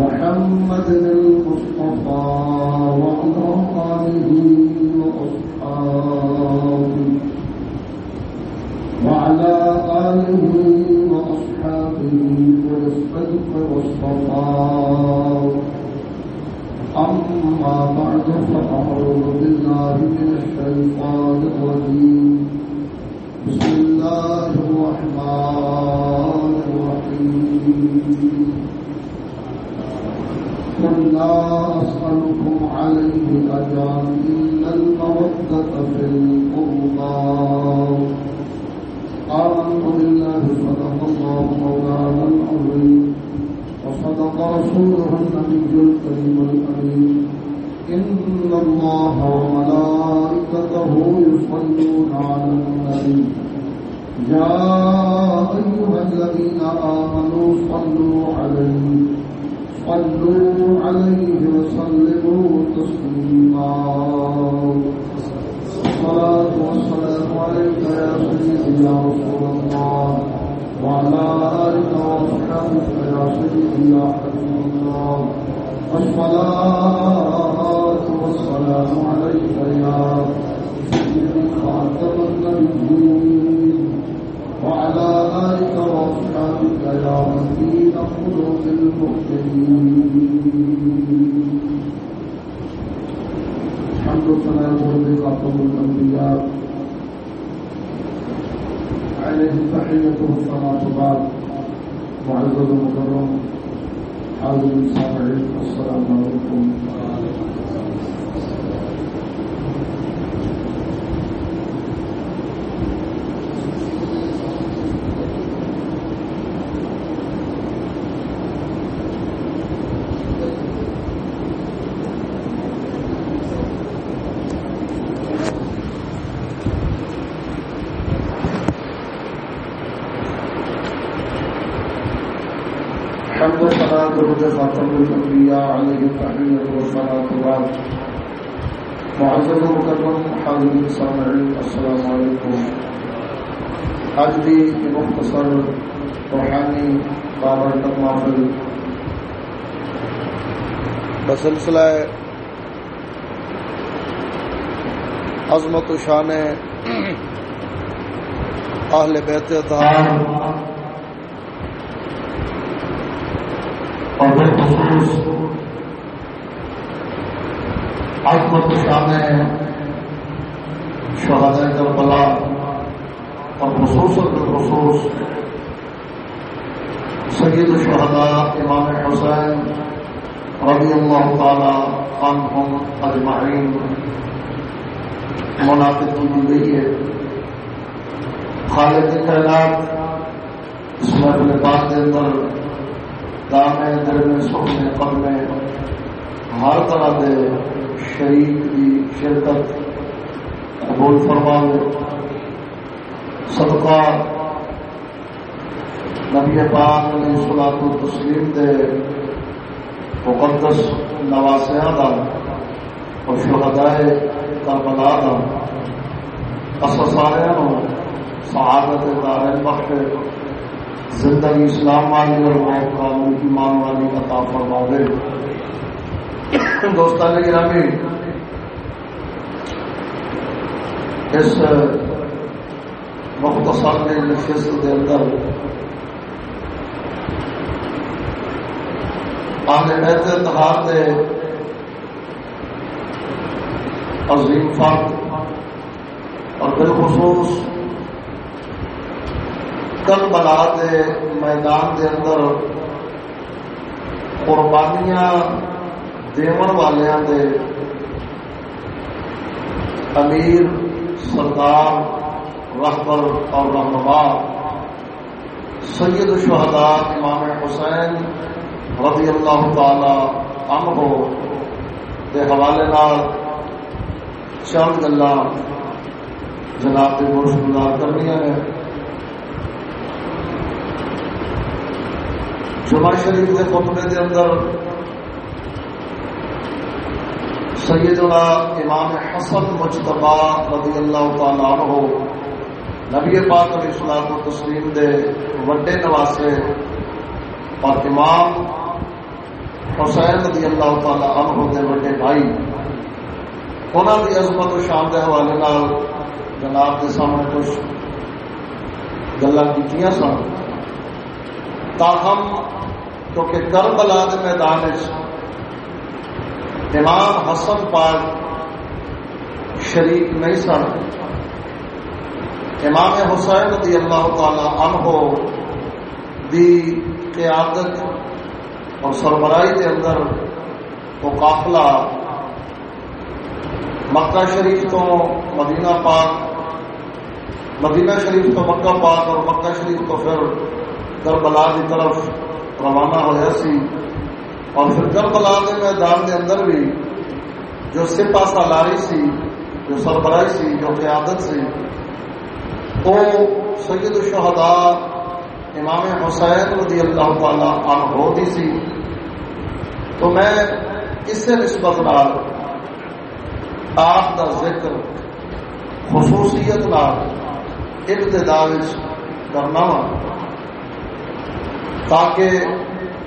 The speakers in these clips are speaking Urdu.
محمد المصطفى وعلى آله وأصحابه وعلى آله وأصحابه والصدق والصفاء أما بعد فأعوذ بالله من الشيطان الرجيم. بسم الله الرحمن قل لا أسألكم عليه أجرا إلا المودة في القربى آمنت بالله صدق الله مولانا العظيم وصدق رسوله النبي الكريم الأمين إن الله وملائكته يصلون على النبي يا أيها الذين آمنوا صلوا عليه. صلوا عليه وسلموا تسليما. الصلاة والسلام عليك يا سيدي يا رسول الله. وعلى آلك وصحبك يا سيدي يا حبيب الله. والصلاة والسلام عليك يا سيدي خاتم النبيين. وعلى آلك وصحبك يا مدين قلوب المؤمنين. الحمد لله رب خاتم الأنبياء. عليه تحية والصلاة بعد معزز المكرم، حاضر السامعين السلام عليكم. الحمد لله رب خاتم الأنبياء عليه تحية والصلاة. بعد معزز المكرم حاضر السامعين السلام عليكم. آج بھی مختصر روحانی بابرکت محفل بسلسلہ عظمت و شان اہل بیت اطہار اور بالخصوص عظمت و شان شہداء کربلا اور خصوصاً بالخصوص سید الشہداء امام حسین رضی اللہ تعالی عنہم اجمعین منعقد کی گئی ہے خالد کائنات اس محفل پاک کے اندر دامے دل میں سکھنے قبل میں ہر طرح کے شریک کی شرکت قبول فرماؤ، صدقہ نبی پاک علیہ سلاط و تسلیم دے مقدس نواسیا کا اور شہدائے کربلا کا اصل سارا سعادت دار بخش زندگی اسلام والی اور موت قانون کی مان والی عطا فرما دے۔ دوستان گرامی اس مختصر نے نشست کے اندر آنے بیت اتحاد دے عظیم فرد اور بالخصوص کل بلا دے میدان دے اندر قربانیاں دیون والوں دے امیر سردار رہبر اور رہنما، سید الشہداء امام حسین رضی اللہ تعالی عنہ کے حوالے نال چند گلا جناب کے گزار کرنی ہے جمعہ شریف کے خطبے کے اندر سیدنا امام حسن مجتبا رضی اللہ تعالیٰ عنہ نبی پاک علیہ السلام و تسلیم دے وڈے نواسے اور امام حسین رضی اللہ تعالی عنہ دے بڑے بھائی انہوں کی عظمت و شان کے حوالے نال جناب کے سامنے کچھ گلا کی سن۔ تاہم، کیونکہ کربلا کے میدان امام حسن پاک شریک نہیں سن۔ امام حسین رضی اللہ تعالی عنہ دی قیادت اور سربراہی کے اندر وہ قافلہ مکہ شریف تو مدینہ پاک، مدینہ شریف تو مکہ پاک اور مکہ شریف تو پھر کربلا کی طرف روانہ ہوا سی۔ اور پھر کربلا کے میدان کے اندر بھی جو سپا سالاری سی، جو سربراہی سی، جو قیادت سی وہ سید الشہداء امام حسین رضی اللہ تعالی عنہ دی سی۔ تو میں اس سے نسبت نال آپ کا ذکر خصوصیت نال ابتدا کرنا وا، تاکہ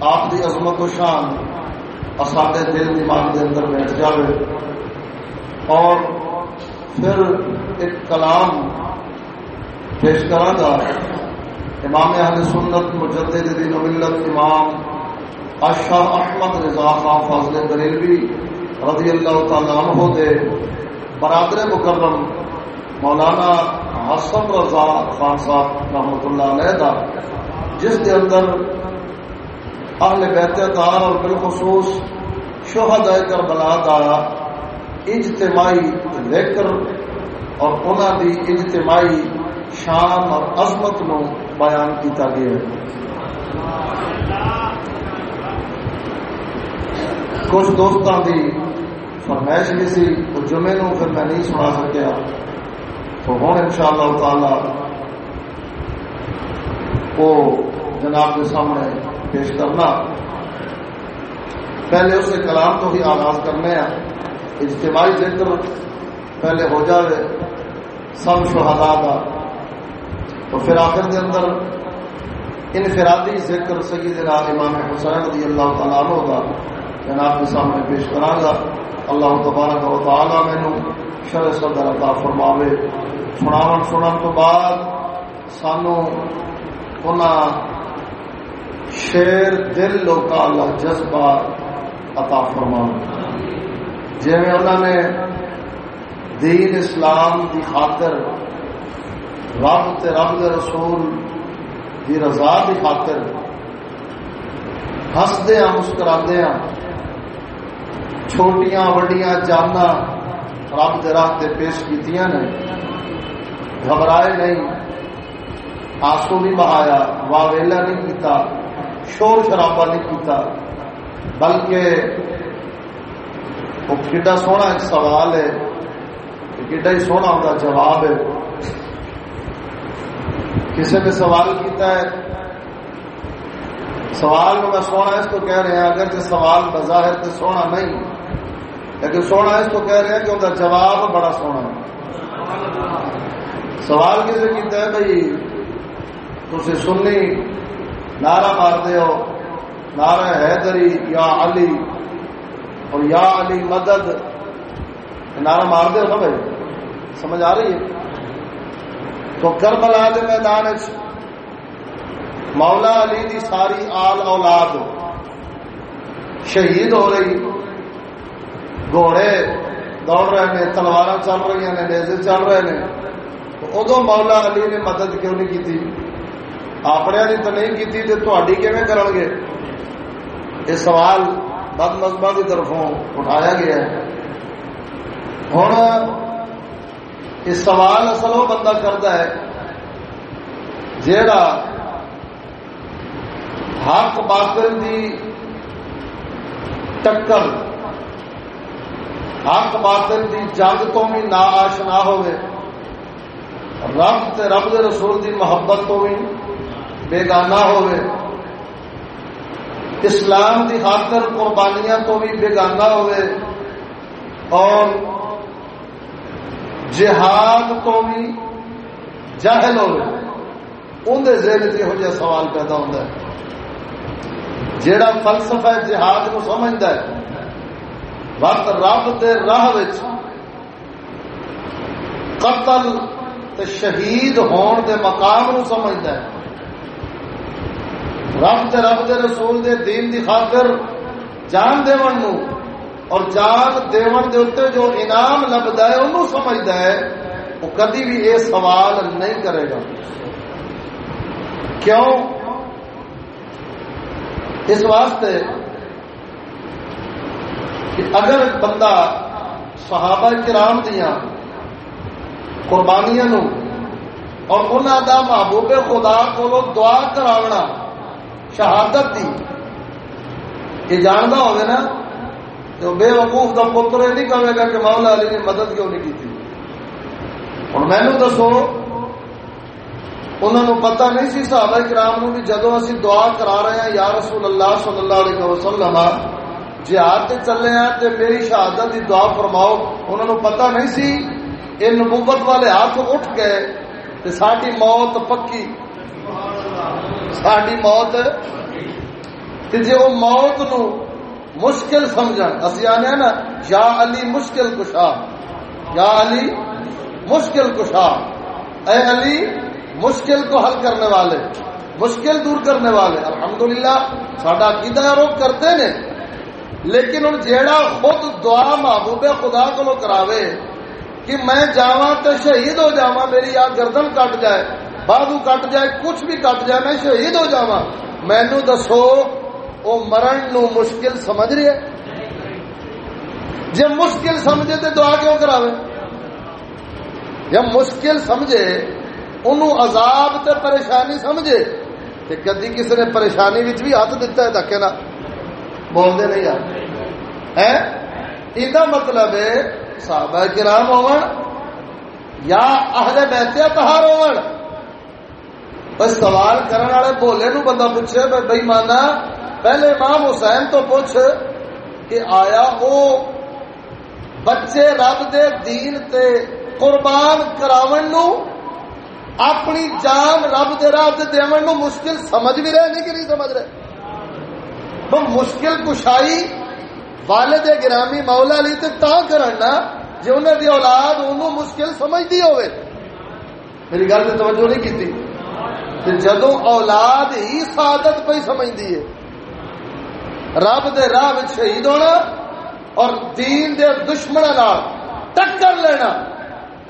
آپ کی عظمت و شان سارے دل دماغ کے اندر بیٹھ جائے اور پھر ایک کلام پیش کرا گا امام اہل سنت مجدد دین ملت امام اشاہ احمد رضا خان فاضل بریلوی رضی اللہ تعالیٰ عنہ دے برادر مکرم مولانا حسن رضا خان صاحب رحمۃ اللہ علیہ جس کے اندر اہل بیت دار اور بالخصوص شہد کربلا کا اجتماعی ذکر اور انہوں دی اجتماعی شان اور عظمت نو بیان کیتا گیا ہے۔ کچھ دوستوں کی فرمائش بھی سی وہ جمعے نو پھر میں نہیں سنا سکیا۔ تو ہوں ان شاء اللہ تعالی وہ جناب کے سامنے پیش کرنا۔ پہلے اسے کلام تو ہی آغاز کرنے ہیں۔ اجتماعی ذکر پہلے ہو جائے سب شہدا کا تو پھر آخر کے اندر انفرادی ذکر سیدنا امام حسین رضی اللہ تعالیٰ عنہ کا جناب یعنی کے سامنے پیش کرا گا۔ اللہ تبارک و تعالیٰ مینو شر صدر عطا فرماوے۔ سناون، سنن تو بعد سانو شیر دل لوکا اللہ، جذبہ عطا فرما۔ جی انہوں نے دین اسلام کی خاطر، رب تے رب دے رسول دی رضا دی خاطر ہسدے ہاں مسکراندے ہاں چھوٹیاں، وڈیاں جانا رب دے راہ تے پیش کیتیاں نے۔ گھبرائے نہیں آسو نہیں بہایا واویلا نہیں کیتا۔ شور شرابہ نہیں کیتا بلکہ وہ کڈا سونا ایک سوال ہے کڈا ہی سونا ہوتا جواب ہے۔ کسی نے سوال کیتا ہے؟ سوال میں سونا اس کو کہہ رہے ہیں اگر جو سوال بظاہر تو سونا نہیں۔ لیکن سونا اس کو کہہ رہے ہیں کہ ان کا جواب بڑا سونا ہے۔ سوال کسی کیتا ہے؟ بھائی تھی سننی نعرہ مارتے ہو۔ نعرہ حیدری یا علی اور یا علی مدد۔ نعرہ مارتے ہو نا بھائی؟ سمجھ آ رہی ہے؟ تو کربلا کے میدان مولا علی دی ساری آل اولاد شہید ہو رہی۔ گھوڑے دوڑ رہے ہیں تلوار چل رہی ہیں نیزے چل رہے ہیں ادو مولا علی نے مدد کیوں نہیں کی اپنے نے تو نہیں کی تھی کرن گے یہ سوال بد مذہبہ کی طرفوں اٹھایا گیا ہے ہوں یہ سوال اصل وہ بندہ کرتا ہے جیڑا حق باطل دی ٹکر حق باطل دی جنگ تو بھی نہ آشنا ہوئے رب تے رب دے رسول دی محبت تو بھی بےگانا ہوئے۔ اسلام دی خاطر قربانیاں تو بھی بےگانا ہوئے۔ اور جہاد تو بھی جاہل ہو اندر ذہن سے یہ سوال پیدا ہوتا ہے۔ جیڑا فلسفہ جہاد کو سمجھتا ہے، وقت رب کے راہ قتل تے شہید ہون دے مقام نو سمجھتا ہے۔ رب تے رب دے رسول دے دین دی خاطر جان دیون نو اور جان دیون دے اتنے جو انعام لبدا ہے انہوں سمجھتا ہے، وہ کدی بھی یہ سوال نہیں کرے گا۔ کیوں؟ اس واسطے کہ اگر بندہ صحابہ کرام دیا قربانیاں نو اور انہوں دا محبوب خدا کو دعا کراونا شہادت دی۔ یہ جانتا ہوگا نا تو بے وقوف کا پتر یہ نہیں کہے گا کہ مولا علی نے مدد کیوں نہیں کی ہوں مینو دسو انہوں نے پتا نہیں سی صحابہ کرام نو بھی جدو اسی دعا کرا رہے ہیں، یا رسول اللہ صلی اللہ علیہ وسلم، جہاد تے چلے ہیں تے میری شہادت دی دعا فرماؤ۔ انہوں نے پتا نہیں سی، یہ نبوت والے ہاتھ اٹھ گئے تے ساری موت پکی۔ ساری موت تے جے وہ موت نو مشکل سمجھن۔ اسی آنے نا، یا علی مشکل کشا۔ یا علی مشکل کشا۔ اے علی مشکل کو حل کرنے والے، مشکل دور کرنے والے۔ الحمدللہ، ساڈا عقیدہ روک کرتے نے لیکن ہوں جیڑا خود دعا محبوب خدا کو کراوے کہ میں جاواں تو شہید ہو جاواں، میری آ گردن کٹ جائے۔ بازو کٹ جائے کچھ بھی کٹ جائے میں شہید ہو جاواں مینو دسو وہ مرن نو مشکل سمجھ رہی ہے جب مشکل سمجھے تو دعا کیوں کراوے جب مشکل سمجھے انہوں عذاب تے پریشانی سمجھے کہ کدی کسی نے پریشانی بھی ہاتھ دیتا ہے دکے نہ بولتے نہیں یار یہ مطلب ہے صحابہ کرام ہو یا اہل بیت تہار ہو سوال کرنے والے بولے نو بندہ پوچھے بھائی مانا پہلے امام حسین تو پوچھ کہ آیا وہ بچے رب دے دین تے قربان کراون نو اپنی جان رب دے راہ تے دیون نو مشکل سمجھ بھی رہے نہیں کہ نہیں سمجھ رہے وہ مشکل کشائی والد گرامی مولا علی تے تا کرنا جی انہیں دی اولاد انہوں مشکل سمجھتی ہوئے میری گل سے توجہ نہیں کیتی کی جدو اولاد ہی سعادت پہ سمجھتی ہے، رب دے راہ شہید ہونا اور دین دے دشمن ٹکر لینا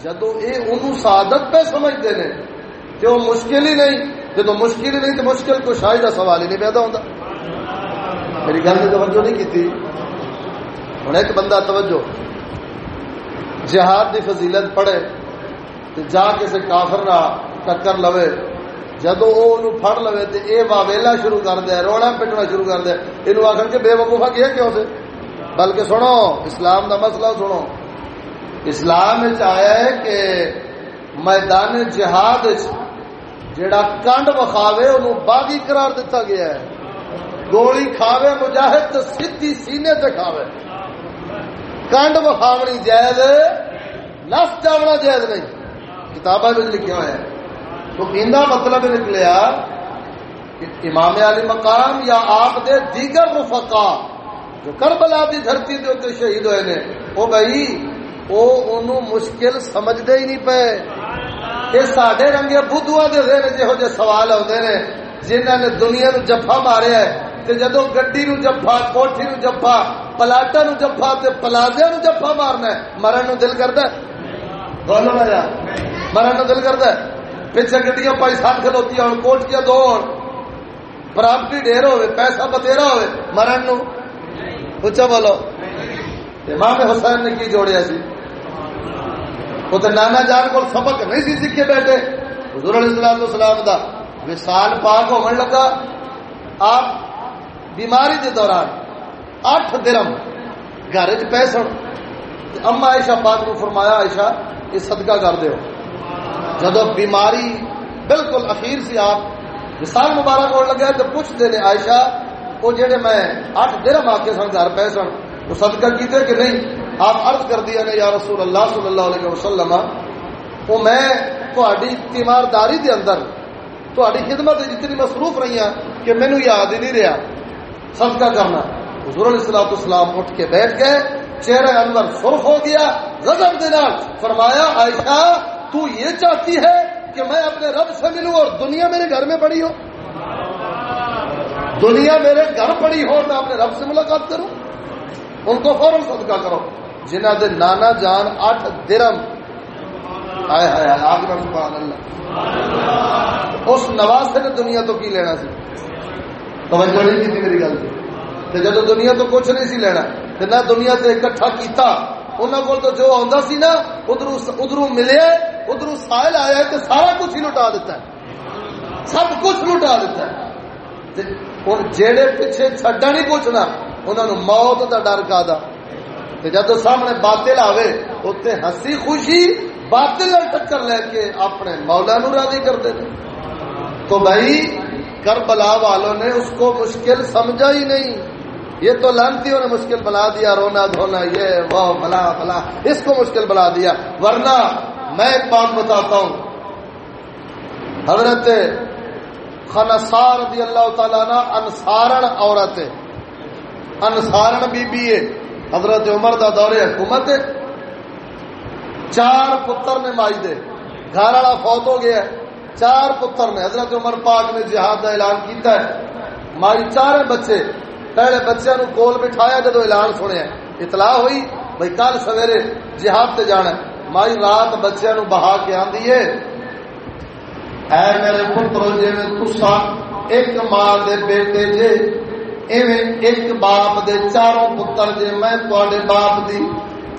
جدو یہ انہوں سعادت پہ سمجھتے ہیں تو وہ مشکل ہی نہیں جدو مشکل ہی نہیں تو مشکل کشائی کا سوال ہی نہیں پیدا ہوتا میری گل نے توجہ نہیں کی ہوں ایک بندہ توجہ، جہاد کی فضیلت پڑھے تو جا کسی کافر نہ ٹکر لو جدو وہ پڑ لو تو یہ واویلا شروع کر دیا رونا پٹنا شروع کر دیا یہ آخر کے بے وقوفا کیا کیوں سے بلکہ سنو اسلام کا مسئلہ سنو اسلام آیا ہے کہ میدان جہاد جڑا کنڈ وکھاوے انہوں باغی قرار دیتا گیا ہے گولی کھاوے مجاہد تو سیدھی سینے سے کھاوے کنڈ بخاونی جائز لس جاونا جائز نہیں کتابیں میں لکھا ہوا ہے تو اندہ مطلب نکلیا کہ امام علی مقام یا آپ دے دیگر رفقا جو کربلا دی دھرتی دے اتنے شہید ہوئے نے وہ بھائی وہ انہوں مشکل سمجھ دے ہی نہیں پے۔ یہ ساڈے رنگے بدھوا دے دے جہو جہ سوال آتے ہیں جنہوں نے دنیا نو جفا ماریا ہے جدو گڈی نو جفا کوٹھی نو جفا پلاٹا نو جفا پلازے نو جفا مارنا ہے مرن نو دل کرتا ہے؟ بولو نا یار مرن نو دل کرتا ہے؟ پیچھے گڈیاں پائی سات کھلوتی ہوں کوٹ کیا دو پراپرٹی ڈھیر ہوئے پیسہ بتےرا ہوئے مرن نو۔ اچھا بولو۔ امام حسین نے کی جوڑیا سی؟ وہ تو نانا جان کو سبق نہیں سی سیکھے بیٹھے۔ حضور علیہ السلام السلام دا۔ وسال پاک ہونے لگا۔ آپ بیماری دے دوران اٹھ درم گھر چ پیسن اما عائشہ پاک کو فرمایا عائشہ یہ صدقہ کر دیو۔ جدو بیماری، بالکل اخیر سی آپ وسال مبارک ہونے لگا تو پوچھتے ہیں عائشہ، وہ جہے میں اٹھ درم آ کے سن، گھر پیسن وہ صدقہ کیتے کہ نہیں، آپ عرض کر دیا نے یا رسول اللہ صلی اللہ علیہ وسلم، وہ میں تھوڑی تیمارداری دے اندر تھوڑی خدمت جتنی مصروف رہی ہیں کہ مینو یاد ہی نہیں رہا صدقہ کرنا۔ حضور علیہ السلام اسلام اٹھ کے بیٹھ گئے، چہرے انور سرخ ہو گیا غزل دینار فرمایا، عائشہ تو یہ چاہتی ہے کہ میں اپنے رب سے ملوں اور دنیا میرے گھر میں پڑی ہو۔ دنیا میرے گھر پڑی ہو، میں اپنے رب سے ملاقات کروں۔ ان کو فوراً صدقہ کرو۔ جنہ دے نانا جان اٹھ درم۔ آئے ہائے آگ میں سبحان اللہ۔ اس نواز سے دنیا تو کی لینا سی؟ توجہ نہیں کی میری گل سے جب دنیا تو کچھ نہیں سی لینا نہ دنیا سے اکٹھا کیتا انہوں کو تو جو آتا سی نا ادھر ادھر ملے ادھر سائل آیا تو سارا کچھ ہی لٹا دیتا ہے۔ سب کچھ لٹا دیتا ہے۔ ہوں جہے پیچھے چڈا نہیں پوچھنا انہوں نے موت کا ڈر کا دا جب سامنے باطل آوے اتنے ہسی خوشی باطل ٹکر لے کے اپنے مولا نو راضی کرتے ہیں تو بھائی، کربلا والوں نے اس کو مشکل سمجھا ہی نہیں۔ یہ تو لانتیوں نے مشکل بنا دیا، رونا دھونا، یہ وہ بلا بلا اس کو مشکل بنا دیا۔ ورنہ میں ایک بات بتاتا ہوں۔ حضرت خنسار رضی اللہ تعالیٰ نا انسارن عورت ہے۔ انسارن بی بی ہے۔ حضرت عمر دا دور حکومت ہے۔ چار پتر نے مائی دے۔ گھر والا فوت ہو گیا ہے۔ چار پتر نے حضرت عمر پاک نے جہاد کا اعلان کیتا ہے۔ مائی چار بچے۔ پہلے بچے نو کول بٹھایا جدو اعلان سنیا۔ اطلاع ہوئی بھائی کل سویرے جہاد تے جانا مائی رات بچے نو بہا کے آدھی ہے اے میرے پترو جی تسا ایک ماں دے بیٹے جے ایویں ایک باپ دے چاروں پتر جے میں تے باپ دی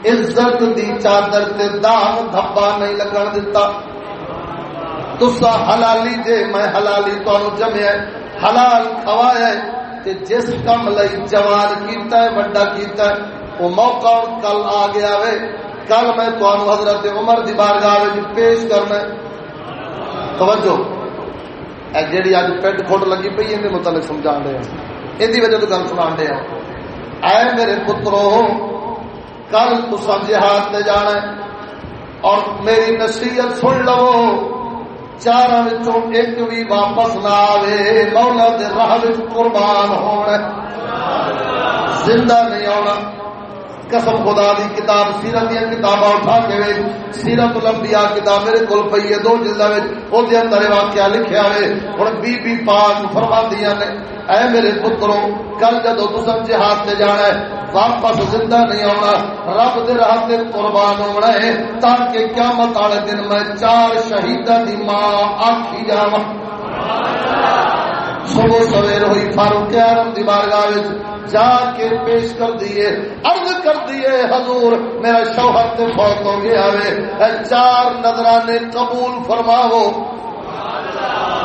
عزت دی چادر تے داغ دھبا نہیں لگن دتا تسا حلالی جے میں حلالی تانوں جمیا حلال کھوایا تے جس کم لئی جوان کیتا ہے بڑا کیتا ہے وہ موقع کل آ گیا وے کل میں تانوں حضرت عمر دی بارگاہ پیش کرنا توجہ۔ اے جیڑی اج پیڈ کھوٹ لگی پئی ایں متعلق سمجھا رہے ہیں ان دی وجہ تو گل سنا رہے ہیں اے میرے پترو، کل تسا جہاد تے جانا اور میری نصیحت سن لو۔ چار ایک بھی واپس نہ آوے، مولا دے راہ قربان ہونا زندہ نہیں آنا قسم خدا دی، کتاب سیرت دیا کتاباں اٹھا کے وے سیرت الانبیاء کتاب میرے کول پئی ہے، دو جلداں وچ او دے اندر واقعہ لکھیا ہے۔ ہن بی بی پاک فرماندیاں نے، اے میرے پترو، کل جدو تسم جہاد تے جانا ہے، واپس زندہ نہیں آنا، رب دے راہ تے قربان ہونا ہے، تاکہ قیامت والے دن میں چار شہیداں دی ماں آکھی جاواں۔ صبح سویر ہوئی فاروق اعظم دی بارگاہ وچ جا کے پیش کر دیے عرض کر دیے حضور میرا شوہر تے فوت ہو گیا وے چار نظرانے قبول فرماو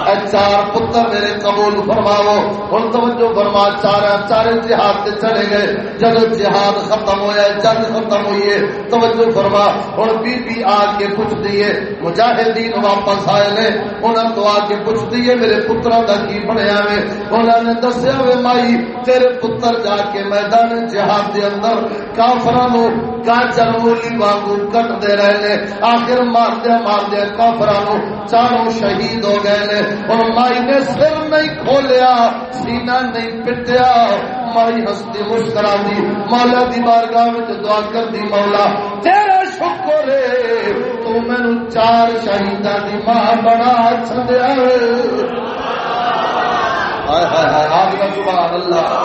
اے چار پتر میرے قبول فرماو ہن توجہ فرما چار چار جہاد تے چلے گئے۔ جب جہاد ختم ہویا، جنگ ختم ہوئی ہے۔ توجہ فرما، ہن بی بی آ کے پوچھ دیے مجاہدین واپس آئے نے، انہاں تو آ کے پوچھ دیے میرے پتراں دا کی بنیا وے؟ انہاں نے دسیا وے، مائی، تیرے پتر جا کے میدان جہاد دے اندر کافراں نو گاجر مولی وانگو کٹ دے رہے نے۔ آخر مار دیا مار دیا کافراں نو چاروں شہید ہو گئے نے۔ اور مائی نے سر نہیں کھولیا، سینہ نہیں پٹیا۔ مائی ہستی مسکرا دی۔ مولا دی بارگاہ میں دعا کر دی مولا، تیرا شکر ہے۔ تو میں چار شہیدہ دی ماں بنا چھدیا ہائے ہائے ہائے آج سبحان اللہ۔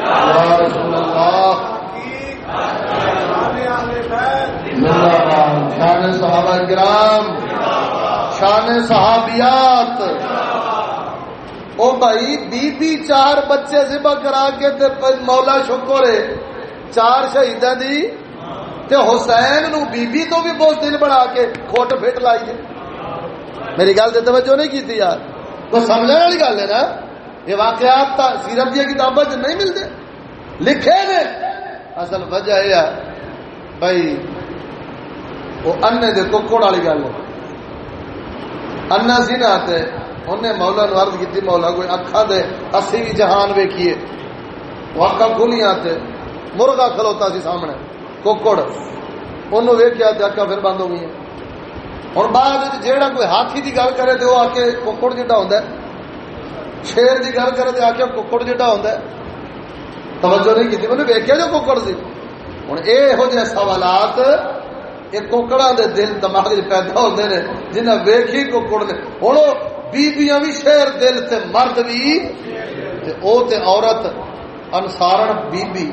یا رسول اللہ۔ صحابہ کرام۔ شان صحابیات۔ او بھائی بی بی چار بچے ذبح کرا کے تے مولا شکر ہے۔ چار شہیداں دی۔ تے حسین نو بی بی تو بھی بہت دل بنا کے کھوٹ پھٹ لائیے میری گل تے توجہ نہیں کیتی یار۔ تو سمجھنے والی گل ہے نا۔ یہ واقعات سیرت دیا کتابیں نہیں ملتے۔ لکھے نے۔ اصل وجہ یہ ہے۔ بھائی، وہ انے دے ککڑ والی گل ہے۔ انا سی نا تے انہیں مولا نو عرض کی مولا کوئی اکھا دے، اسی بھی جہان ویکھیے۔ وہ اکھا کھلیاں تے مرغا کھلوتا سی سامنے، ککڑ۔ انہوں ویکھیا تے اکھا پھر بند ہو گئی اور بعد جیڑا کوئی ہاتھی دی گل کرے تے وہ آ کے ککڑ جڈا ہوندا ہے۔ شیر کی گل کرتے آ کے ککڑ جا ہوتا ہے۔ توجہ نہیں کی میں نے ویکیا جو ککڑ سی۔ ہوں یہ سوالات یہ کوکڑا دے دل دماغ پیدا ہوتے ہیں جنہیں ویکھی ککڑ نے ہوں بیبیاں بھی شیر دل تے مرد بھی او تے عورت انسارن بی بی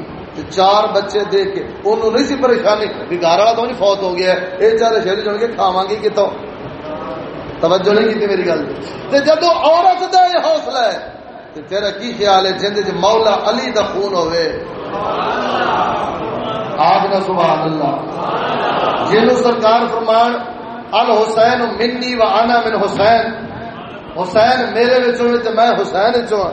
چار بچے دے کے انہوں نہیں سی پریشانی بھی گھر والا تو نہیں فوت ہو گیا یہ چار شیر چڑھ کے کھاوا گی کتوں توجہ نہیں کی میری گل جدو عورت دا یہ حوصلہ ہے تو تیرا کی خیال ہے جن مولا علی دا خون ہوئے آج نہ سبحان اللہ۔ جن سرکار فرمان، الحسین منی و آنا من حسین۔ حسین میرے ہوئے تو میں حسین چواں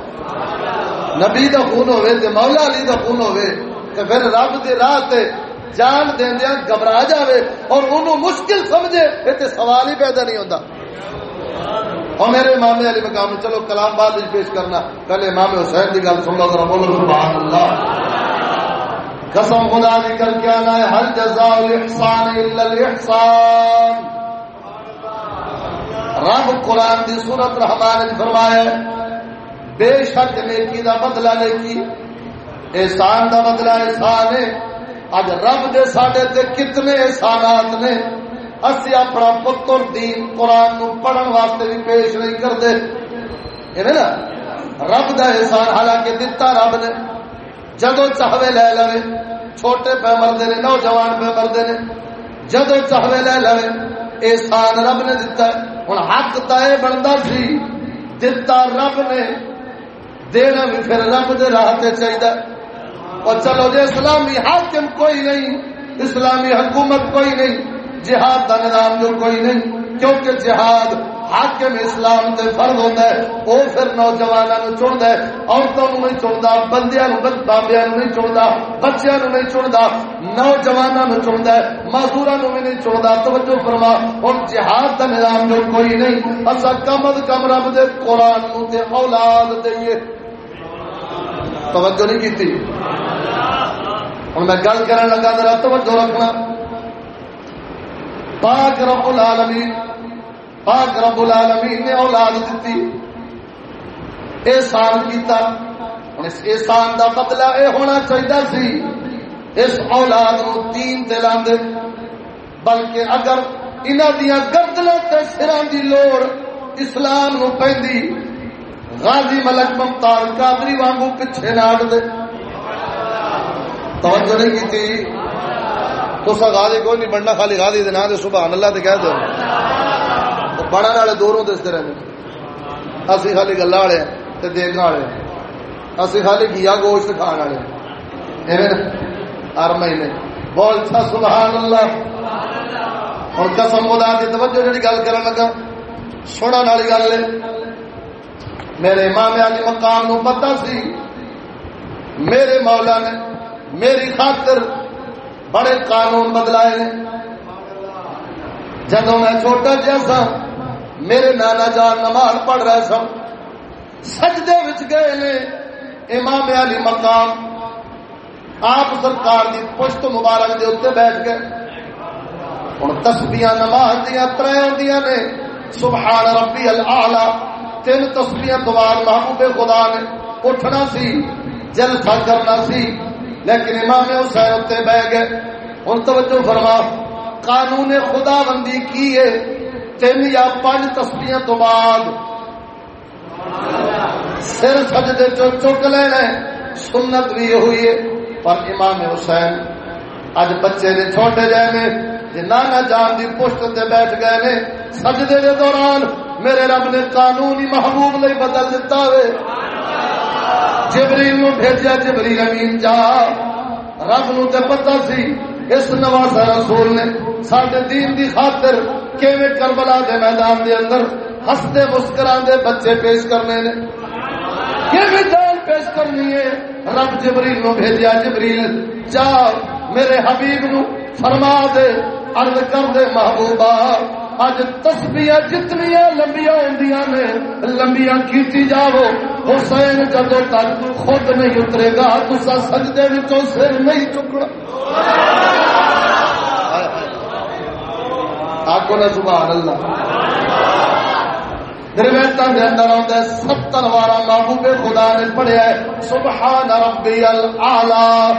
نبی دا خون ہوئے تو مولا علی دا خون ہوئے تو پھر رب دے راہ تے جان دیندیا گھبرا جاوے اور انہوں مشکل سمجھے یہ سوال ہی پیدا نہیں ہوتا اور میرے امام علی مقام، چلو کلام بعد پیش کرنا۔ پہلے امام حسین کی گل سن لو، ذرا بولو سبحان اللہ۔ قسم خدا دی کر کے آنا ہے، ہر جزاء الاحسان الا الاحسان رب قرآن دی سورت رحمان نے فرمایا بے شک نیکی دا بدلہ نیکی، احسان دا بدلہ احسان ہے۔ اج رب دے ساڈے تے کتنے احسانات نے، اسی اپنا پتر دین قرآن نو پڑھن واسطے بھی پیش نہیں کرتے نا؟ رب دا احسان حالانکہ دتا رب نے۔ جدو چاہے لے لو چھوٹے پہ مرد نے، نوجوان پہ مرد نے، جدو چاہے لے لو احسان رب نے دتا ہوں حق تے بنتا سی، دتا رب نے، دینا بھی پھر رب دے راہ چاہیے اور چلو جی اسلامی حاکم کوئی نہیں، اسلامی حکومت کوئی نہیں، جہاد کا نظام جو کوئی نہیں، کیونکہ جہاد حاکم اسلام تے فرض ہوتا ہے وہ پھر نوجوانوں چنتا ہے عورتوں نہیں چنتا بندیا بابیا نہیں چنتا بچیا نہیں چنتا نوجوانوں چنتا ہے مزدور بھی نہیں چنتا توجہ فرما، اور جہاد کا نظام جو کوئی نہیں اصا کم از کم رب دے قرآن تے اولاد دئیے۔ توجہ نہیں کی ہوں میں گل کر لگا، ذرا توجہ رکھنا۔ پاک رب العالمین پاک رب العالمین نے اولاد دیتی۔ احسان کیتا اس احسان دا بدلہ اے ہونا چاہیے سی۔ اس اولاد نو تین تے لاندے۔ بلکہ اگر انہاں دیاں گردناں تے سراں دی لوڑ اسلام نو پیندی غازی ملک ممتاز قادری وانگو پیچھے نہ اڑ دے۔ توجہ نہیں کیتی؟ تو سا غازی کوئی نہیں بننا، خالی غازی دے نا دے، سبحان اللہ تے کہہ دو۔ بڑا والے دوروں دستے رہنے اسی خالی گلا والے تے دیکھنے والے اسی خالی گیا گوشت کھان والے ہر مہینے بول اچھا سبحان اللہ اور قسم خدا دی توجہ جڑی گل کرن لگا سنن والی گل ہے میرے امام علی مقام نو پتہ سی میرے مولا نے میری خاطر بڑے قانون بدلائے جدو میں چھوٹا جہا سا میرے نانا جان نماز پڑھ رہے سن۔ سجدے وچ گئے نے۔ امام علی مقام۔ آپ سرکار دی پشت مبارک دے اتنے بیٹھ گئے۔ ہوں تسبیاں نماز دیا تر آدیاں نے۔ سبحان ربی العالی تین تسبیاں تو محبوب خدا نے اٹھنا سی، جلسہ کرنا سی۔ لیکن امام حسین اتنے بہ گئے۔ ہوں توجہ فرما، قانون خدا بندی کی ہے؟ تین یا پانچ تسبیاں تو بعد سر سجدے چو چک لینا سنت بھی ہوئی ہے۔ پر امام حسین اج بچے نے چھوٹے جائے نے جی نانا جان دی پشت تے بیٹھ گئے نے، سجدے دے دوران میرے رب نے قانونی محبوب لئی بدل دیتا ہے جبریل نو بھیجا جبریل امین جا۔ رب نو تے پتہ سی، اس نواسا رسول نے ساڈے دین دی خاطر کیویں کربلا دے میدان دے اندر ہستے مسکراندے بچے پیش کرنے نے؟ کیویں جان پیش کرنی ہے؟ رب جبریل نو بھیجا جبریل جا میرے حبیب نو فرما دے، عرض کر دے محبوبہ، اج تسبیاں جتنی لمبیا ہوں نے لمبیا کی جاؤ حسین جدو تک خود نہیں اترے گا تسا سجدے وچوں سر نہیں چکنا۔ آگو نا سبحان اللہ۔ روایتوں کے اندر آتا ہے ستر بارہ محبوب خدا نے پڑھیا ہے سبحان ربی العالی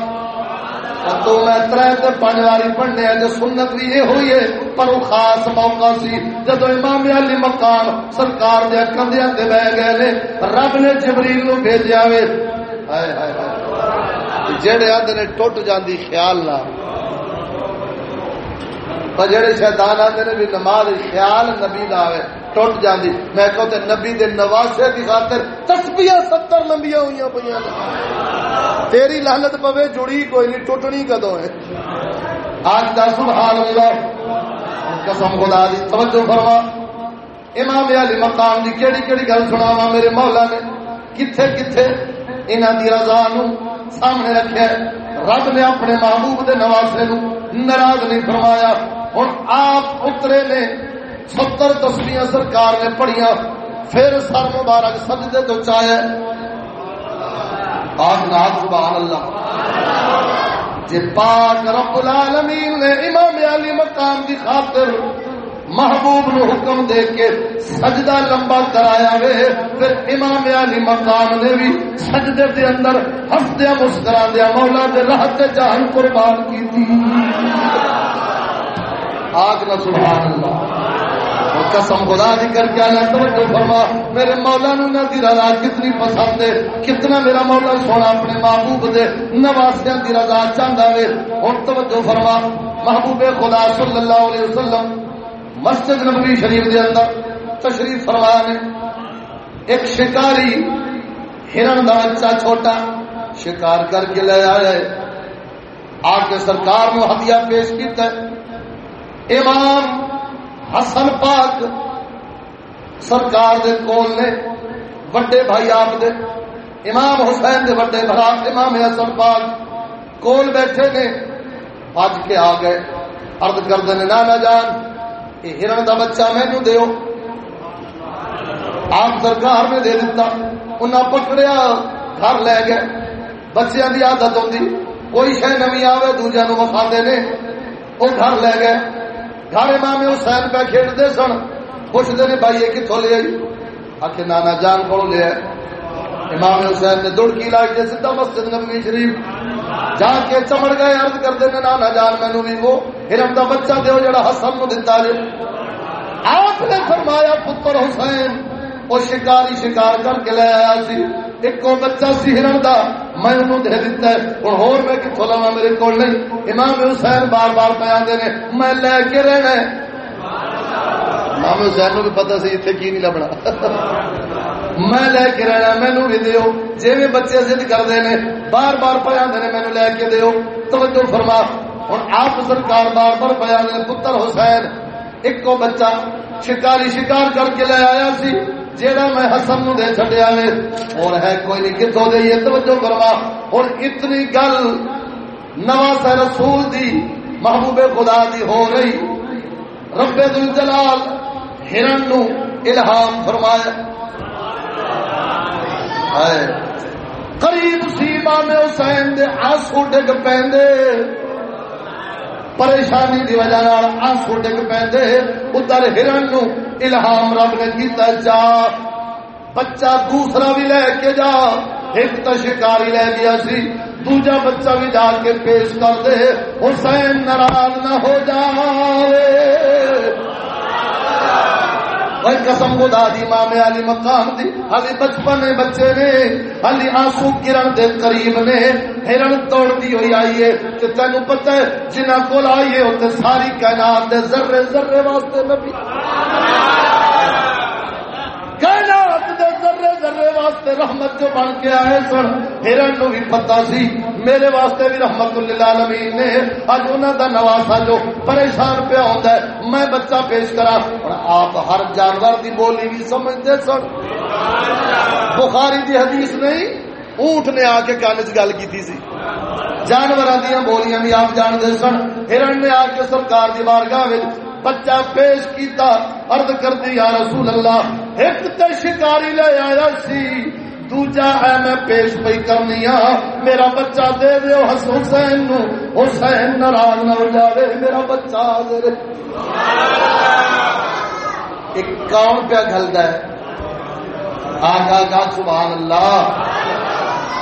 تو میں تر پانچ واری پڑھنے ہیں جو سنت بھی یہ ہوئی ہے، پر وہ خاص موقع سی۔ جدو امام علی مقام سرکار دے کندیاں تے بہ گئے نے، رب نے جبریل نو بھیجیا وے۔ ہائے ہائے ہائے۔ جڑے آدھے ٹوٹ جاندی خیال نہ پر جڑے شیطان آدھے نے بھی نماز خیال نبی نہ آئے ٹوٹ جاندی۔ میں کہو تے نبی دے نواسے کی خاطر تسبیح ستر لمبیاں ہوئیاں پئیاں تیری لعنت پوے، جڑی کوئی نہیں، ٹوٹنی کدوں ہے؟ آج دا سبحان اللہ قسم خدا دی، توجہ فرما۔ امام علی مقام دی کیڑی کیڑی گل سناواں میرے مولا نے۔ کتھے کتھے انہاں دی رضا نو سامنے رکھیا رب نے اپنے محبوب دے نواسے نو ناراض نہیں فرمایا۔ ہن آپ اترے نے ستر تسبیاں سرکار نے پڑھیاں، پھر سر مبارک سجدے تو چاہے۔ آج نات سبحان اللہ جی پاک رب العالمین نے امام علی مقام کی خاطر محبوب نو حکم دے کے سجدہ لمبا کرایا وے، پھر امام علی مقام نے بھی سجدے دے اندر ہسدیا مسکرا دیا، مولا دے راہ تے جان قربان کی تھی آگ نہ سبحان اللہ۔ قسم خدا دی کر کے اللہ توجہ فرما، میرے مولا نو نہ دی رضا کتنی پسند ہے، کتنا میرا مولا سونا اپنے محبوب دے نواسیاں دی رضا چاہندا وے۔ ہن توجہ فرما، محبوب خدا صلی اللہ علیہ وسلم مسجد نبوی شریف دے اندر تشریف فرما نے۔ ایک شکاری ہرن دا بچہ چھوٹا شکار کر کے لے آیا ہے۔ آ کے سرکار نو ہدیہ پیش کیتا ہے۔ امام حسن پاک سرکار دے کول نے بڑے بھائی آپ دے، امام حسین دے بڑے بھرا امام حسن پاک کول بیٹھے نے۔ بج کے آ گئے۔ ارد کر دے نانا جان یہ ہرن دا بچہ مینو دیو؟ آپ سرکار نے دے دیتا انہیں پکڑیا، گھر لے گئے۔ بچیاں دی عادت ہوتی کوئی شہ نمی آوے دوجے نو وفا نے۔ وہ گھر لے گئے۔ گھر امام حسین پہ کھیلتے سن۔ پوچھتے نے، بھائی یہ کتوں لے آئی؟ آخ نانا جان کو لیا امام حسین نے دڑکی لائی جی سیدا مسجد نبوی شریف۔ جا کے چمڑ گئے ارد کرتے ہیں نانا جان مینو بھی وہ۔ ہرم کا بچہ دو جڑا حسن کو دتا جی آپ نے فرمایا، پتر حسین وہ شکاری شکار کر کے لے آیا سی۔ ایک بچہ سی ہرن دا، میں انہوں دے دیتا ہے۔ اور ہور میں کتوں لوا میرے کو نہیں۔ امام حسین بار بار پہ آدھے نے، میں لے کے رہنا ہے۔ امام حسین نو بھی پتا سی اتنے کی نہیں لبنا۔ میں لے کے رہنا مینو بھی دیو۔ جی میں بچے ضد کرتے ہیں، بار بار پہ آدھے مینو لے کے دیو۔ توجہ فرما۔ ہوں آپ سرکار بار بار پہ آدھے پتر حسین ایک بچہ شکاری شکار کر کے لے آیا سی، جیڑا میں حسن نو دے چھڈیا وے۔ اور ہے کوئی نہیں کتوں دے یہ توجہ کروا اور اتنی گل نواز رسول دی، محبوب خدا دی ہو رہی۔ رب دل جلال ہرن نو الہام فرمایا۔ قریب سی امام حسین دے آنسو ڈگ پیندے پریشانی دی وجہ نال آنسو ڈگ پہ ادھر ہرن نو الہام رب نے کیتا جا۔ بچہ دوسرا بھی لے کے جا۔ ایک تو شکاری لے گیا سی، دوجا بچہ بھی جا کے پیش کر دے۔ حسین ناراض نہ ہو جائے قسم خدا دی ماں علی مقام دی۔ علی بچپن بچے نے علی آنسو گرن دے قریب نے، ہرن توڑ دی ہوئی آئی ہے۔ کہ تینو پتہ ہے، جنہ کول آئی ہے، اوتے ساری کائنات دے ذرے ذرے واسطے نبی کائنات! ذرے ذرے واسطے رحمت جو بن کے آئے سن۔ ہرن نو بھی پتا سی۔ میرے واسطے بھی رحمت للعالمین نے۔ اج انہاں دا نواسا جو پریشان پہ ہوندا ہے، میں بچہ پیش کرا اور آپ ہر جانور دی بولی بھی سمجھتے سن۔ بخاری دی حدیث نہیں، اونٹ نے آ کے کان چ گل کی سی۔ جانور دیا بولیاں بھی آپ جانتے سن۔ ہرن نے آ کے سرکار دی بارگاہ بچہ پیش کیتا ارد کر دی یا رسول اللہ، ایک تے شکاری لے آیا سی، دوجا ہے میں پیش پی کرنی ہاں میرا بچہ دے دیو حس حسین نو حسین ناراض نہ ہو جاوے، میرا بچہ دے ایک کون پہ گھلدا ہے؟ آقا کا سبحان اللہ۔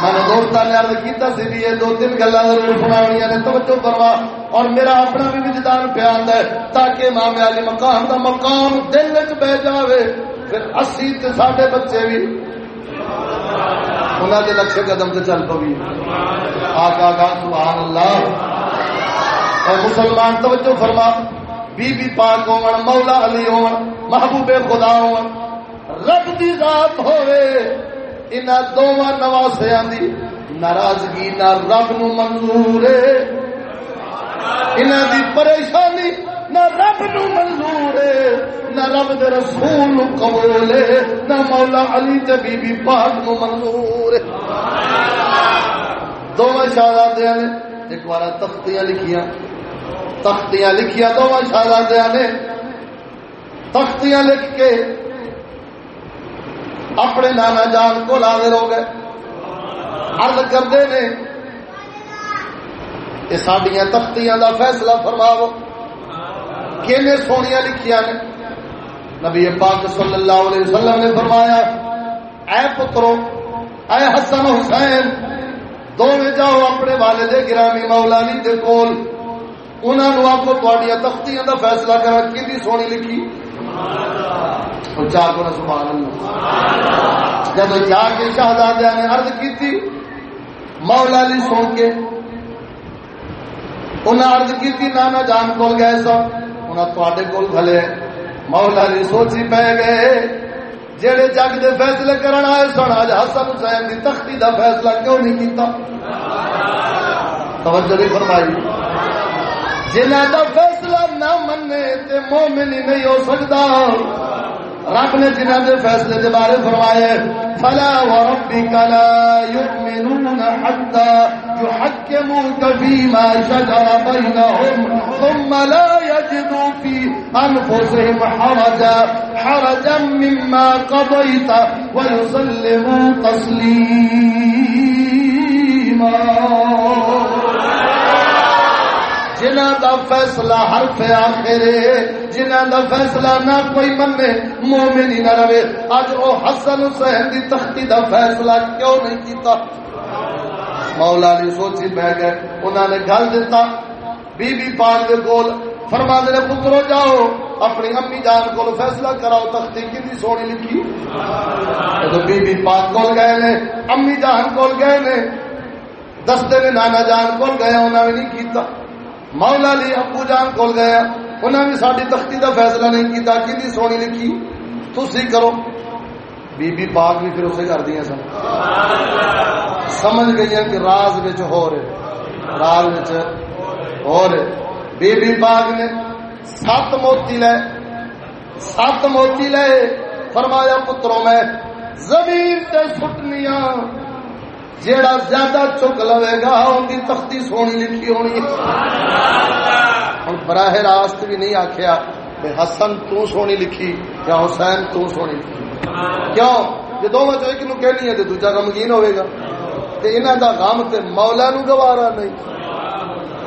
میں نے دوستوں نے عرض کیتا سی بھی یہ دو تین گلا ضرور سنایا نے، توجہ کروا اور میرا اپنا بھی وجدان پیا ہے، تاکہ امام علی مقام دا مقام دل وچ بہ جاوے۔ پھر اسی تے ساڈے بچے بھی۔ انہاں دے لکھے قدم تے چل پوی۔ آقا کا سبحان اللہ اور مسلمان، توجہ فرما۔ بی بی پاک ہون، مولا علی ہون، محبوب خدا ہون، رب دی ذات ہوئے ان دونوں نواسیا دی ناراضگی نہ رب نو منظور ہے۔ انہاں دی پریشانی نہ رب نو منظور ہے، نہ رب دے رسول نو قبول ہے، نہ مولا علی تے بی بی پاک نو منظور ہے۔ دونوں شہزادے نے ایک بار تختیاں لکھیاں۔ تختیاں لکھیاں دونوں شہزادے نے۔ تختیاں لکھ کے اپنے نانا جان کو حاضر ہو گئے۔ ارد کرتے نے یہ سڈیا تختیاں دا فیصلہ فرماو کہ سونیا لکھیا نے؟ نبی پاک صلی اللہ علیہ وسلم نے فرمایا، اے پترو، اے حسن حسین دونوں جاؤ اپنے والد گرامی مولا علی دے کول۔ انہوں نے آپ کو تختیاں دا فیصلہ کرا کی سونی لکھی؟ چار کو سبحان اللہ۔ جب جا کے شہزادہ نے عرض کی تھی مولا علی سن کے انہیں عرض کی تھی نانا جان کول گئے سو انہیں تے کول کھلے مولا علی سوچی پہ گئے جہے جگ دے فیصلے کرنا آئے سن، آج حسن حسین دی تختی دا فیصلہ کیوں نہیں کیتا؟ توجہ نہیں فرمائی۔ جنہ دا فیصلہ نہ منے تے مومن ہی نہیں ہو سکتا۔ رب نے جنہ دے فیصلے دے بارے فرمائے، فلا وربك لا يؤمنون حتى يحكموك فيما شجر بينهم، ثم لا يجدوا في أنفسهم حرجا حرجا مما قضيت ويسلموا تسليما۔ جنہ دا فیصلہ حرف آخر جنہ دا فیصلہ نہ کوئی منے مومن ہی نہ رہے۔ اج او حسن حسین دی تختی دا فیصلہ کیوں نہیں کیتا؟ مولا علی سوچی بہ گئے انہوں نے گل دیتا بی بی پاک دے کول فرما دے پترو جاؤ، اپنی امی جان کو فیصلہ کراؤ، تختی کی سونی لکھی؟ تو بی بی پاک کول گئے نے، امی جان کول گئے نے، دستے نے نانا جان کول گئے انہوں نے نہیں کیتا۔ مولا علی ابو جان کول گیا انہوں نے ساری تختی کا فیصلہ نہیں کیتا کی سونی لکھی؟ تھی کرو۔ بی بی پاک بھی پھر اسے کر دیا سن۔ سمجھ گئی کہ راز بچ ہو رہے۔ راز بچ ہو رہے۔ بی بی پاک نے سات موتی لے۔ سات موتی لے۔ فرمایا پتروں میں زمین تے سٹنیاں جیڑا زیادہ چک لوے گا، ان کی تختی سونی لکھی ہونی۔ ہوں براہ راست بھی نہیں آخیا حسن تو سونی لکھی یا حسین تو سونی لکھی۔ کیوں؟ جی دونوں چو ایک کہنی ہے تو دوجا غمگین ہوئے گا۔ تے انہاں دا غم تے مولا نو گوارا نہیں۔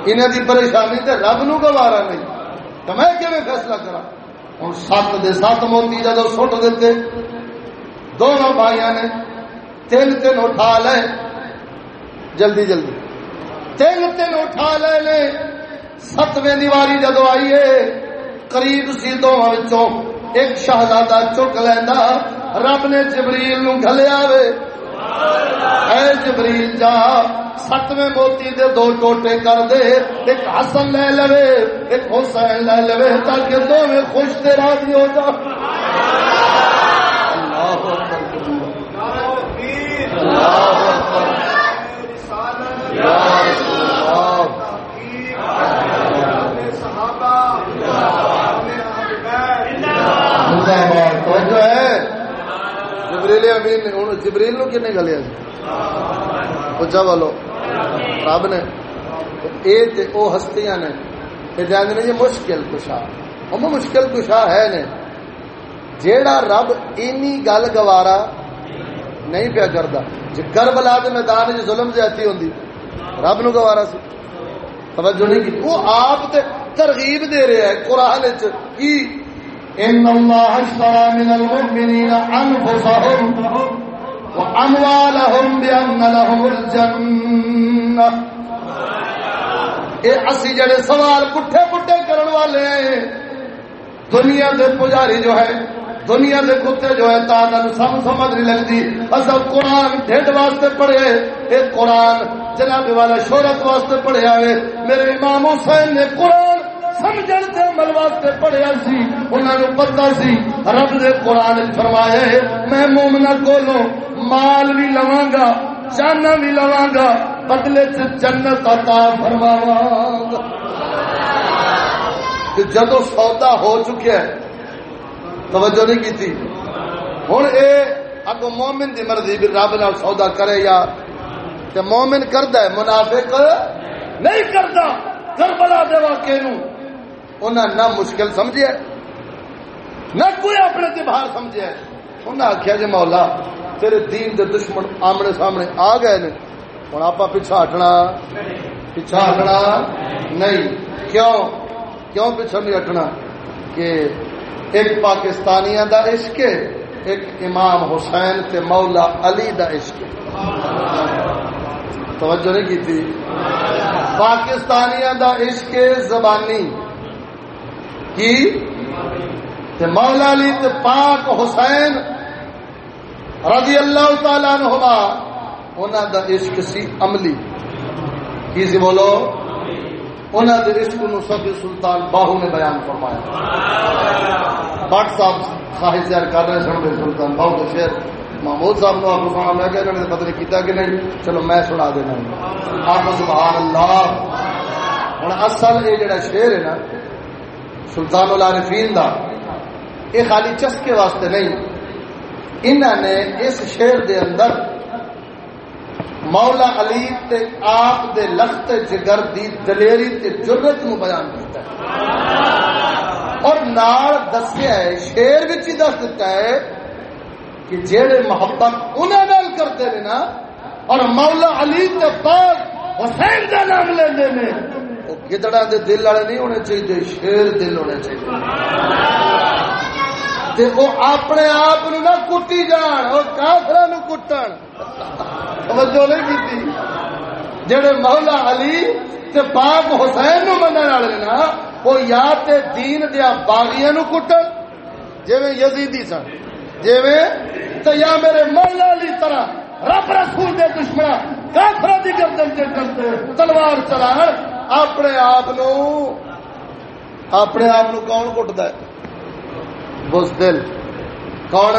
انہاں دی پریشانی تے رب نو گوارا نہیں۔ تو میں کیویں فیصلہ کرا ہن سات دے سات موتی جدوں سٹ دیتے، دونوں بھائیاں نے تین تین اٹھا لے۔ جلدی جلدی۔ تین تین اٹھا لے لے۔ ستویں دیواری جدو آئی ہے، قریب سی دونوں ایک شہزادہ چک لینا رب نے جبریل نو گلیا وے۔ اے جبریل جا ستویں موتی دے دو ٹوٹے کر دے۔ ایک حسن لے لو ایک حسین لے لو تاکہ دونوں خوش تے راضی ہو جا۔ اللہ جبریل امین جبریل نو کنے گلیا پوچھا والو، رب نے۔ اے او ہستیاں نے کہ جاندے نے یہ مشکل کشا۔ ہم مشکل کشا ہے نے۔ جیڑا رب اینی گل گوارا نہیں پیا کرتا۔ جی کربلا کے میدان چ ظلم زیادتی ہوندی، رب نو گوارا سی۔ توجہ نہیں کی۔ وہ آپ تے ترغیب دے رہے ہیں قرآن کی ان الله اشترى من المؤمنين انفسهم واموالهم بان لهم الجنه اے اسی جڑے سوال پٹھے پٹھے کرن والے ہیں، دنیا دے پجاری جو ہے دنیا دے کتے جو ہے تانا سم سمجھ نہیں لگتی۔ اصل قرآن ڈھڈ واسطے پڑھے۔ اے قرآن جناب والا شہرت واسطے پڑھے آئے میرے امام حسین نے قرآن سمجھن تے عمل واسطے پڑھیا سی۔ انہاں نو پتہ سی۔ رب دے قرآن فرمایا ہے میں مومنا کولوں مال بھی لواں گا جانا بھی لواں گا بدلے چ جنت عطا فرماواں۔ گا جدو سودا ہو چکیا ہے توجہ نہیں کی تھی ہوں اے اگو مومن دی مرضی بھی رب نال سودا کرے یا تے مومن کردا ہے، منافق نہیں کردا۔ کربلا دے واقعے نو انہاں نہ مشکل سمجھیا نہ کوئی اپنے تے باہر سمجھیا انہاں آکھیا جے مولا، تیرے دین دے دشمن آمنے سامنے آ گئے نے، ہن آپا پیچھے ہٹنا۔ پیچھے ہٹنا نہیں۔ کیوں؟ کیوں پیچھے نہیں ہٹنا؟ کہ ایک پاکستانیاں دا عشق ہے، ایک امام حسین تے مولا علی دا عشق ہے۔ توجہ نہیں کی تھی؟ پاکستانیاں دا عشق زبانی۔ کی؟ تے مولا علی تے پاک حسین رضی اللہ تعالی عنہما، انہاں دا عشق سی عملی۔ کی سی بولو؟ انہاں دے عشق نو سب سلطان باہو نے بیان فرمایا۔ بٹ صاحب صاحب سیر کر رہے سن سلطان باہو کے شعر محمود صاحب نے آپ سنا میں کہ انہوں نے پتہ نہیں کیتا کہ نہیں۔ چلو میں سنا دینا۔ آپ سبحان اللہ ہن اصل یہ جڑا شعر ہے نا، سلطان العارفین دا یہ خالی چسکے واسطے نہیں۔ انہوں نے اس شعر دے اندر مولا علی تے آپ دے لخت جگر دی دلیری تے جرت نو بیان کیتا ہے۔ اور نال دسیا ہے، شیر وچ ہی دس دیتا ہے کہ جیڑے محبت انہاں نال کرتے نے نا، اور مولا علی تے پاک حسین دا نام لیندے نے، وہ گدڑا دے دل والے نہیں ہونے چاہیے، شیر دل ہونے چاہیے۔ تے وہ اپنے آپ نہ کٹی جان اور کافراں نو کٹن۔ توجہ نہیں کی جڑے مولا علی تے پاک حسین نو منن والے نا وہ یا تے دین دیا باغیاں نو کٹن۔ جویں یزیدی سن، جویں تے یا میرے مولا علی طرح رب رسول دے دشمنا کافراں دی گردن تے کرتے تلوار چلان، اپنے آپ نو، اپنے آپ نو کون کٹدا ہے؟ بزدل کون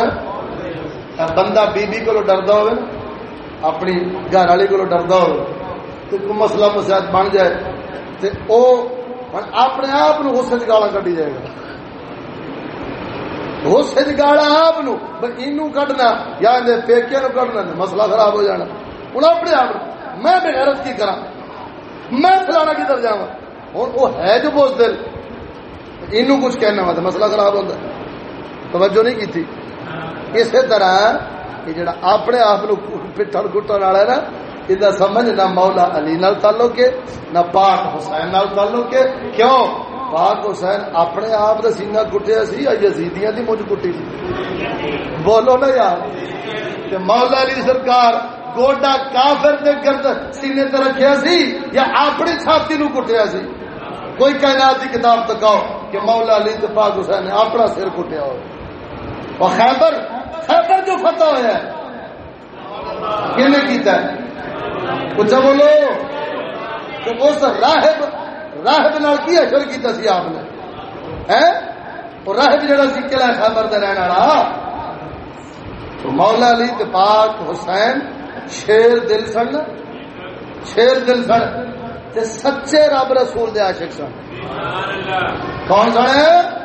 بندہ بی بی کو ڈردا ہوئے اپنی گھر والی کو ڈردا ہو تو کوئی مسئلہ مسائل بن جائے تو وہ اپنے آپ غصے چ گالا کٹی جائے گا غصے چ گالا آپ یہ کڈنا یا پیکے نو کڈنا مسئلہ خراب ہو جانا ہوں اپنے آپ میں بغیرت کی کرا میں فلانا کدھر جا ہوں وہ ہے جو بوجھ دل یہ کچھ کہنا وا تو مسئلہ خراب ہوتا ہے توجہ نہیں کی تھی اسی طرح یہ جڑا اپنے آپ پٹھن کٹن والا ہے نا یہ سمجھ نہ مولا علی نال تعلق ہے، نہ پاک حسین نال تعلق ہے۔ کیوں؟ پاک حسین اپنے آپ کا سینہ کٹیا سی یا یزیدیاں دی مجھ کٹی سی۔ بولو نا یار، تے مولا علی سرکار گوڈا کافر دے گرد سینے تے رکھیا سی یا اپنی چھاتی نو کٹیا سی؟ کوئی کائنات دی کتاب تکاؤ کہ مولا علی تے پاک حسین نے اپنا سر کٹیا ہو اور خیبر خیبر جو فتح ہوا ہے کنے کیتا ہے؟ کچھ بولو کہ اس راہب راہب نال کی اشر کیتا سی آپ نے؟ ہیں؟ اور راہب جڑا سی قلعہ خیبر دے رہن والا، تو مولا علی تے پاک حسین شیر دل سن شیر دل سن تے سچے رب رسول دے عاشق سن۔ کون سن؟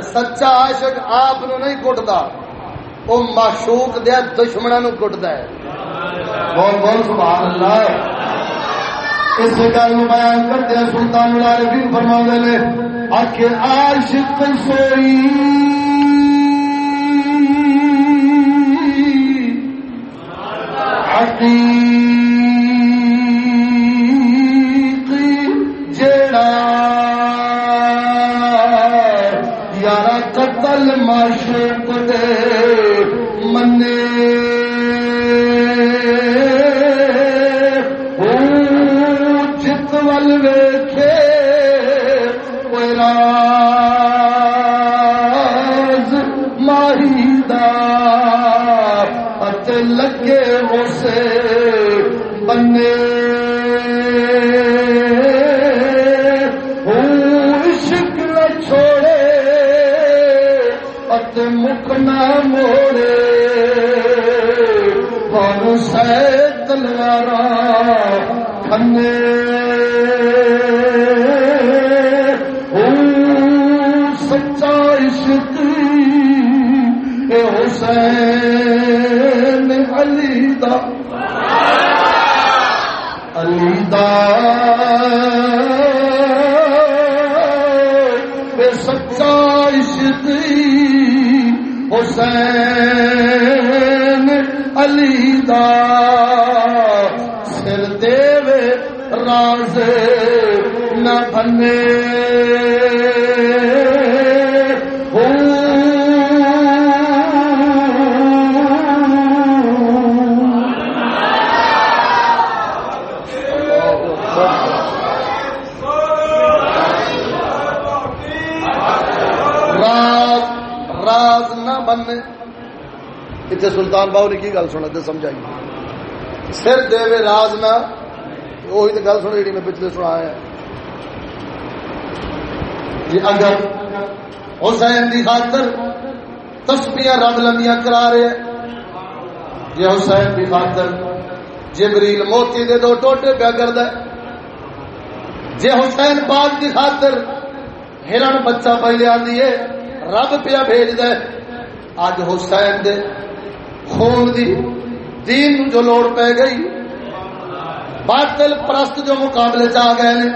سچا عاشق آپ نہیں کٹتا وہ معشوق دیا دشمنوں نو کٹتا ہے۔ بول بول، سبحان اللہ۔ اس گل بیان کرتے ہیں سلطان العارفین فرما نے آخر عاشق سوئی حقیقی معاشرے یارا دے منے اتنے سلطان باؤ نے کی گل سنا تو سمجھائی؟ سر دے وے راز نہ وہی تو گل سنی جی میں پچھلے سنایا جی اگر حسین کی خاطر تسبیاں رب لمیا کرا رہے جی حسین کی خاطر جبریل موتی دے دو ٹوٹے پیا کرد جی حسین پاک کی خاطر ہرن بچہ پہلے آدھی رب پیا بھیج دے اج حسین دے خون دی دین جو لوڑ پہ گئی باطل پرست جو مقابلے چ آ گئے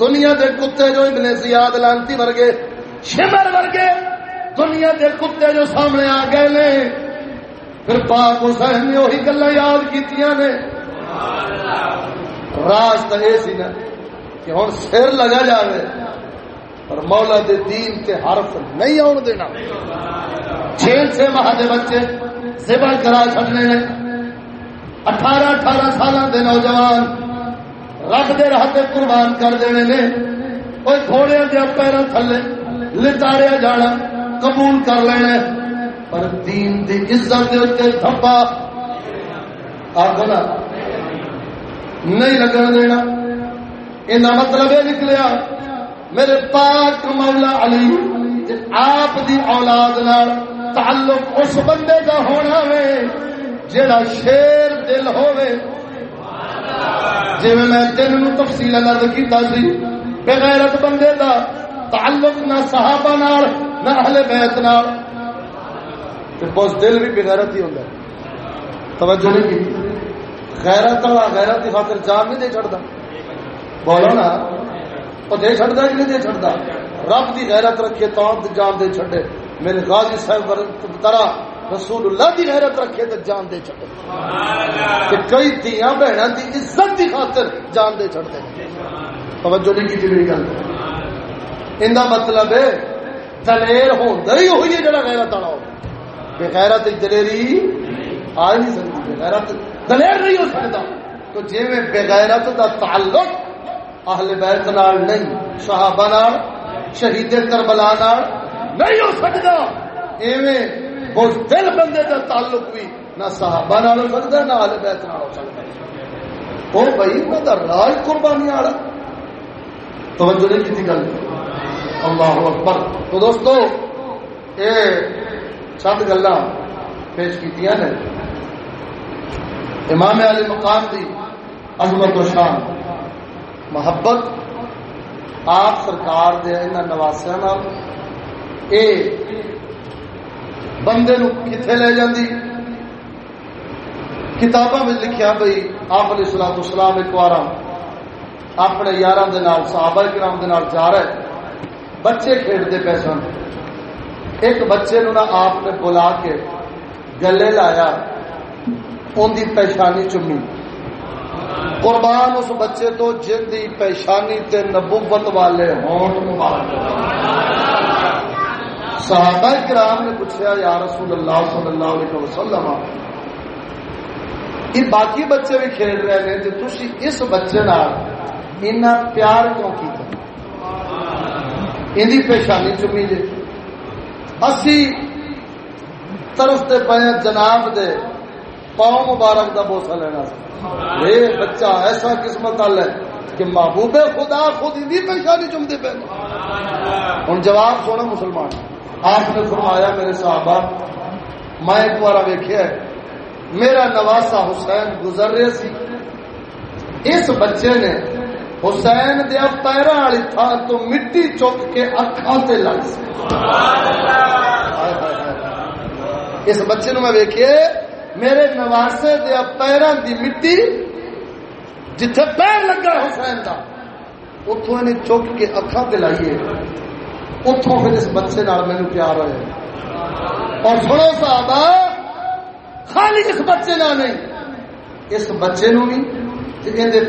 دنیا دے کتے جو ابن زیاد لانتی ورگے شمر ورگے دنیا دے کتے جو سامنے آ گئے نے پھر پاک حسین نے وہی گلا یاد کی نے راج تو یہ سی نا کہ ہوں سر لگا جائے پر مولا دے دین کے حرف نہیں آن دینا چھ چھ ماہ دے بچے سبا کرا چڑنے نے۔ اٹھارہ اٹھارہ سال دے نوجوان رب دے راہ قربان کر دینے نے۔ وہ تھوڑے دیا پیروں تھلے لتاریا جانا قبول کر لینا پر دین دی عزت دے اتنے تھپا۔ آپ نا۔ نہیں لگن دینا۔ یہ مطلب یہ نکلیا۔ میرے پاک مولا علی آپ دی اولاد نال تعلق اس بندے کا ہونا وے جڑا شیر دل ہوے جی میں تین تفصیل الگ کیتا سی، بغیرت بندے دا تعلق نہ صحابہ نال، نہ اہل بیت نال۔ تے بس دل بھی بغیرت ہی ہوندا۔ توجہ نہیں کی۔ غیرت والا غیرت کی خاطر جان نہیں دے چھڑدا۔ بولو نا وہ دے چڑھتا کہ نہیں دے چڑھتا رب کی غیرت رکھے تو جان دے چھڈے۔ میرے غازی صاحب طرح رسول اللہ کی غیرت رکھے تو جان دے چھڈے۔ کہ کئی دیا بہن کی عزت کی خاطر جان دے چھڑتے توجہ نہیں کی میری گل۔ ان مطلب ہے دلیر ہوتا ہی ہوئی ہے جڑا غیرت والا ہو۔ بے غیرت دلیری آ نہیں سکتی، بے غیرت دلیر نہیں ہو سکتا۔ تو جی میں بے غیرت دا تعلق اہل بیت نال نہیں، صحابہ نال شہید کربلا نال نہیں ہو سکتا۔ ایویں بہت دل بندے کا تعلق بھی نہ صحابہ نال ہو سکتا نہ اہل بیت نال ہو سکتا۔ وہ بھائی انہوں کا راج قربانی والا۔ توجہ نہیں کی گل۔ اللہ اکبر۔ تو دوستو یہ چند گلا پیش کی امام علی مقام دی عظمت و شان محبت آپ سرکار دے ان نواسیا اے بندے نو کتنے لے جاندی کتاباں میں لکھیا بھائی آپ علیہ السلام اسلام ایک بار اپنے یار صحابہ کرام دے نال جا رہے بچے کھیڈتے پے سن ایک بچے نو نہ آپ نے بلا کے گلے لایا ان کی پہچانی چمی قربان اس بچے تو جن کی پیشانی تے نبوت والے ہون صحابہ کرام نے پوچھا، یا رسول اللہ صلی اللہ علیہ وسلم، یہ باقی بچے بھی کھیل رہے ہیں تو تھی اس بچے اتنا پیار کیوں کیا ان پیشانی چمی جی۔ اسی طرفتے پے جناب دے پاؤں مبارک دا بوسا لینا یہ بچہ ایسا قسمت وال ہے کہ محبوب خدا خود ہی پریشانی چمتے پہ ہوں جواب سونا مسلمان آپ نے فرمایا میرے صحابہ میں ایک بار ویخیا میرا نواسا حسین گزر رہے سی۔ اس بچے نے حسین دیا پیروں والی تھان تو مٹی چک کے اکھان سے لگ سی۔ اس بچے نو میں ویکھے میرے نواسے دیا پیروں دی مٹی جتھے پیر لگا حسین کا اتوں نے چک کے اکھان سے لائیے۔ اتوں پھر اس بچے مینو پیار ہوئے۔ اور سنو صاحب خالی اس بچے نہ نہیں، اس بچے نو بھی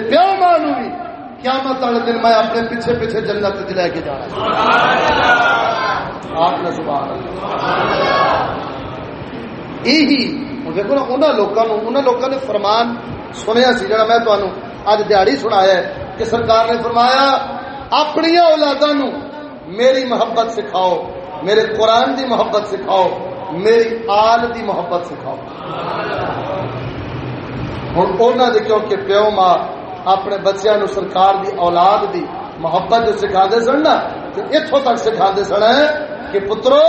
پیو ماں نو بھی۔ قیامت والے دن میں اپنے پیچھے پیچھے جنت چ لے کے جانا آپ نے سبحان یہی دیکھو نا انہوں لوگوں انہوں لوگوں نے فرمان سنیا سی جا میں تمہیں اج دیہڑی سنایا کہ سرکار نے فرمایا اپنی اولادوں میری محبت سکھاؤ میرے قرآن دی محبت سکھاؤ میری آل دی محبت سکھاؤ ہوں انہوں نے کیونکہ پیو ماں اپنے بچوں نو سرکار دی اولاد دی محبت جو سکھا دے سن نا اتوں تک سکھا دے سن کہ پترو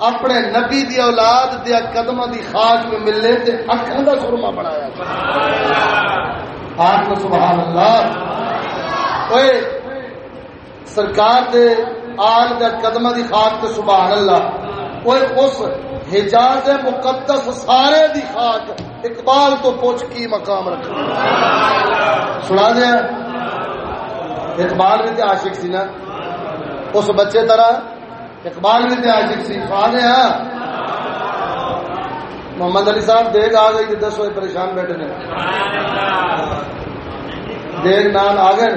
اپنے نبی دی اولاد دیا قدم دی خاک میں ملنے تے اکھاں دا سرما بنایا۔ آپ سبحان اللہ۔ اوے سرکار دے آل دے قدم دی خاک تے سبحان اللہ۔ اوے اس حجاز مقدس سارے دی خاک اقبال تو پوچھ کی مقام رکھ سنا دیا اقبال بھی تو عاشق سی نا۔ اس بچے طرح اقبال بھی تو عاشق سی سنا دیا محمد علی صاحب دیکھ آ گئی دس ہوئے پریشان بیٹھے نے دیکھ نان آ گئے۔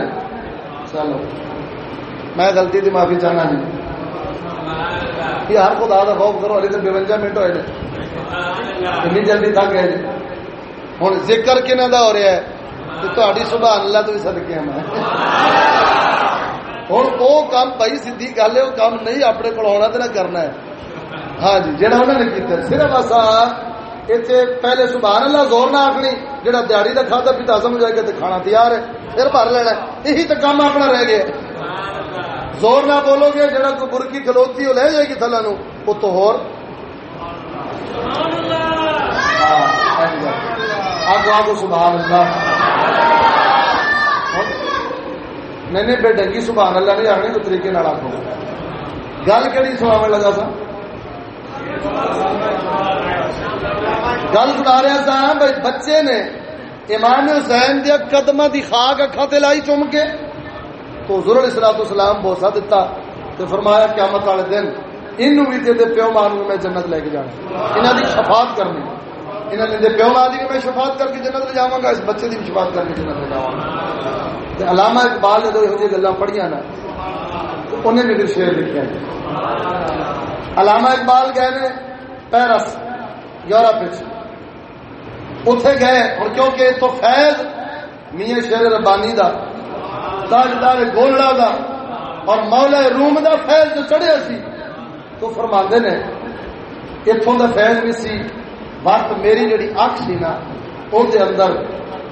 چلو۔ میں غلطی تھی معافی چاہنا جی یہ ہر خدا کا خوف کرو ابھی تو بونجا منٹ ہوئے کنی جلدی تھک گئے ہوں ذکر کن کا ہو رہا ہے تو تاری سبحان اللہ تو بھی سدکے میں ہوں وہ کام بھائی سی گل ہے وہ کام نہیں اپنے کو آنا تو نہ کرنا ہے ہاں جی جہاں انہوں نے کیا صرف اصا اتنے پہلے سبحان اللہ زور نہ آخنی جہاں دیہڑی کا کھاتا پیتا سمجھ آئے گا تو کھانا تیار ہے پھر بھر لینا یہی تو کام اپنا رہ گیا زور نہ بولو گے جہاں کوئی برکی کلوتی وہ لے جائے گی تھلا نو وہ تو ہو آگو آگو سبحان اللہ نہیں نہیں بے ڈنگی سبحان اللہ نہیں آخری تو طریقے آخو گل کہڑی سوا لگا سا؟ گل سنا رہا سا بچے نے امام حسین دیا قدم دی خاک اکھا تے لائی چوم کے تو حضور علیہ الصلوۃ والسلام بوسا دیتا تے فرمایا قیامت والے دن انو بھی تے پیو مان میں جنت لے کے جانا انہاں دی شفاعت کرنی۔ انہاں دے پیو مان دی میں شفاعت کر کے جنت لے جاواں گا، اس بچے دی شفاعت کر کے جنت لے جاواں گا۔ تے علامہ اقبال نے دو یہ گلاں پڑھیاں نا انہیں بھی پھر شعر لکھے علامہ اقبال گئے نے پیرس، یورپ اتے گئے اور کیونکہ تو فیض میاں شیر ربانی دا، تاجدار گولڈا دا اور مولا روم دا فیض جو چڑھیا سی، تو فرما نے اتوں دا فیض بھی سی۔ وقت میری جڑی اکھ سی نا وہ اندر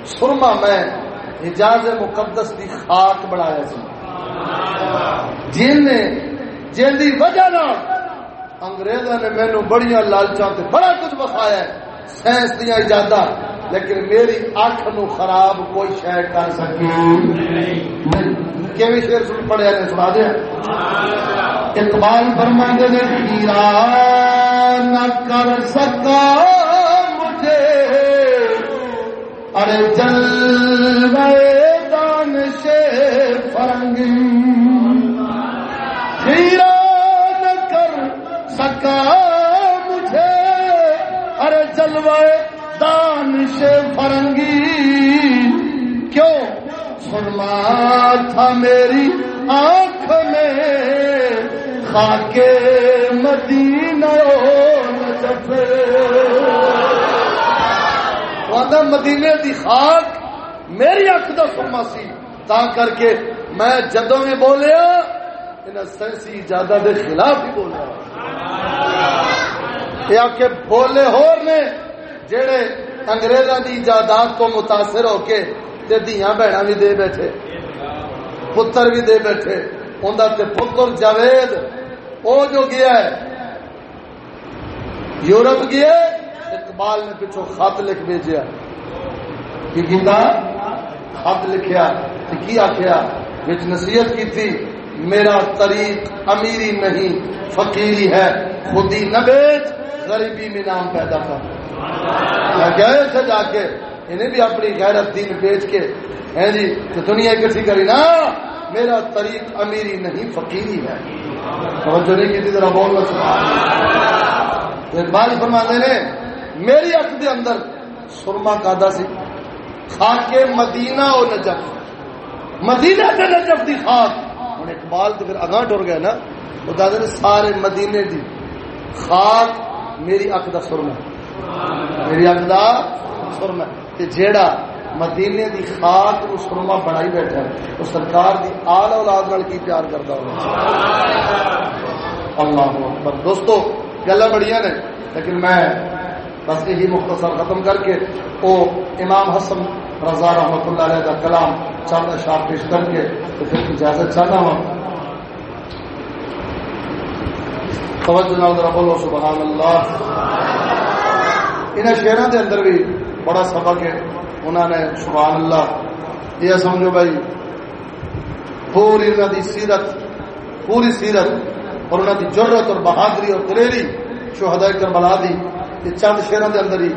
سرما میں حجاز مقدس دی خاک بنایا سی۔ جن نے جن دی وجہ نہ انگریزوں نے مینو بڑی لالچا بڑا کچھ بخایا سائنس دیا ایجادا لیکن میری اکھ نو خراب کوئی شہ کر سکی کیویں شیر سن پڑھیا نے سنا دیا؟ اقبال فرماندے نے کیا نہ کر سکا مجھے۔ ارے جلوے دانش فرنگی۔ ہیرا نہ کر سکا مجھے۔ ارے جلوے دانش فرنگی۔ کیوں؟ سرما تھا میری آنکھ میں۔ خاک مدینہ نجف مدینے دی خاک میری اکھ دا سما سی۔ تا کر کے میں جدوں بھی بولیا انہیں سائنسی ایجادہ دے خلاف ہی بولیا۔ یا کہ بولے ہور نے جڑے انگریزاں دی ایجادات کو متاثر ہو کے تے دیاں بہنا بھی دے بیٹھے، پتر بھی دے بیٹھے۔ انہوں تے پتر جاوید، او جو گیا ہے، یورپ گیا اقبال نے پچھو خط لکھ بھیجا کی کیتا خط لکھیا تے کی آکھیا وچ نصیحت کی تھی میرا طریق امیری نہیں، فقیری ہے، خودی نہ بیچ، غریبی میں نام پیدا کر۔ گئے سے جا کے، انہیں بھی اپنی غیرت دین بیچ کے۔ ہیں جی تو دنیا کسی کری نا میرا طریق امیری نہیں، فقیری ہے۔ توجہ نہیں کی ذرا بول اقبال فرمانے نے میری اک دے اندر سرما کادا سی، خاک مدینہ اور نجف۔ مدینہ سے نجف دی خاک۔ ہوں اقبال تو پھر اگاں ٹر گیا نا وہ دادے نے سارے مدینے دی خاک میری اک دا سرما۔ میری اک دا سرما۔ تے جیڑا مدینے دی خاک نو سرما بنائی بیٹھا ہے۔ وہ سرکار دی آل اولاد نال کی پیار کرتا ہو اللہ اکبر۔ دوستو گلا بڑیاں نے، لیکن میں بس یہی مختصر ختم کر کے وہ امام حسن رضا رحمت اللہ علیہ کا کلام چند اشار پیش کر کے تو پھر اجازت چاہتا ہوں۔ توجہ نال ذرا بولو، سبحان اللہ۔ انہیں شہروں کے اندر بھی بڑا سبق ہے۔ انہوں نے سبحان اللہ یہ سمجھو بھائی، پوری انہوں کی سیرت، پوری سیرت اور انہوں کی ضرورت اور بہادری اور دلیری شہدا کربلا دی یہ چند شہروں کے اندر ہی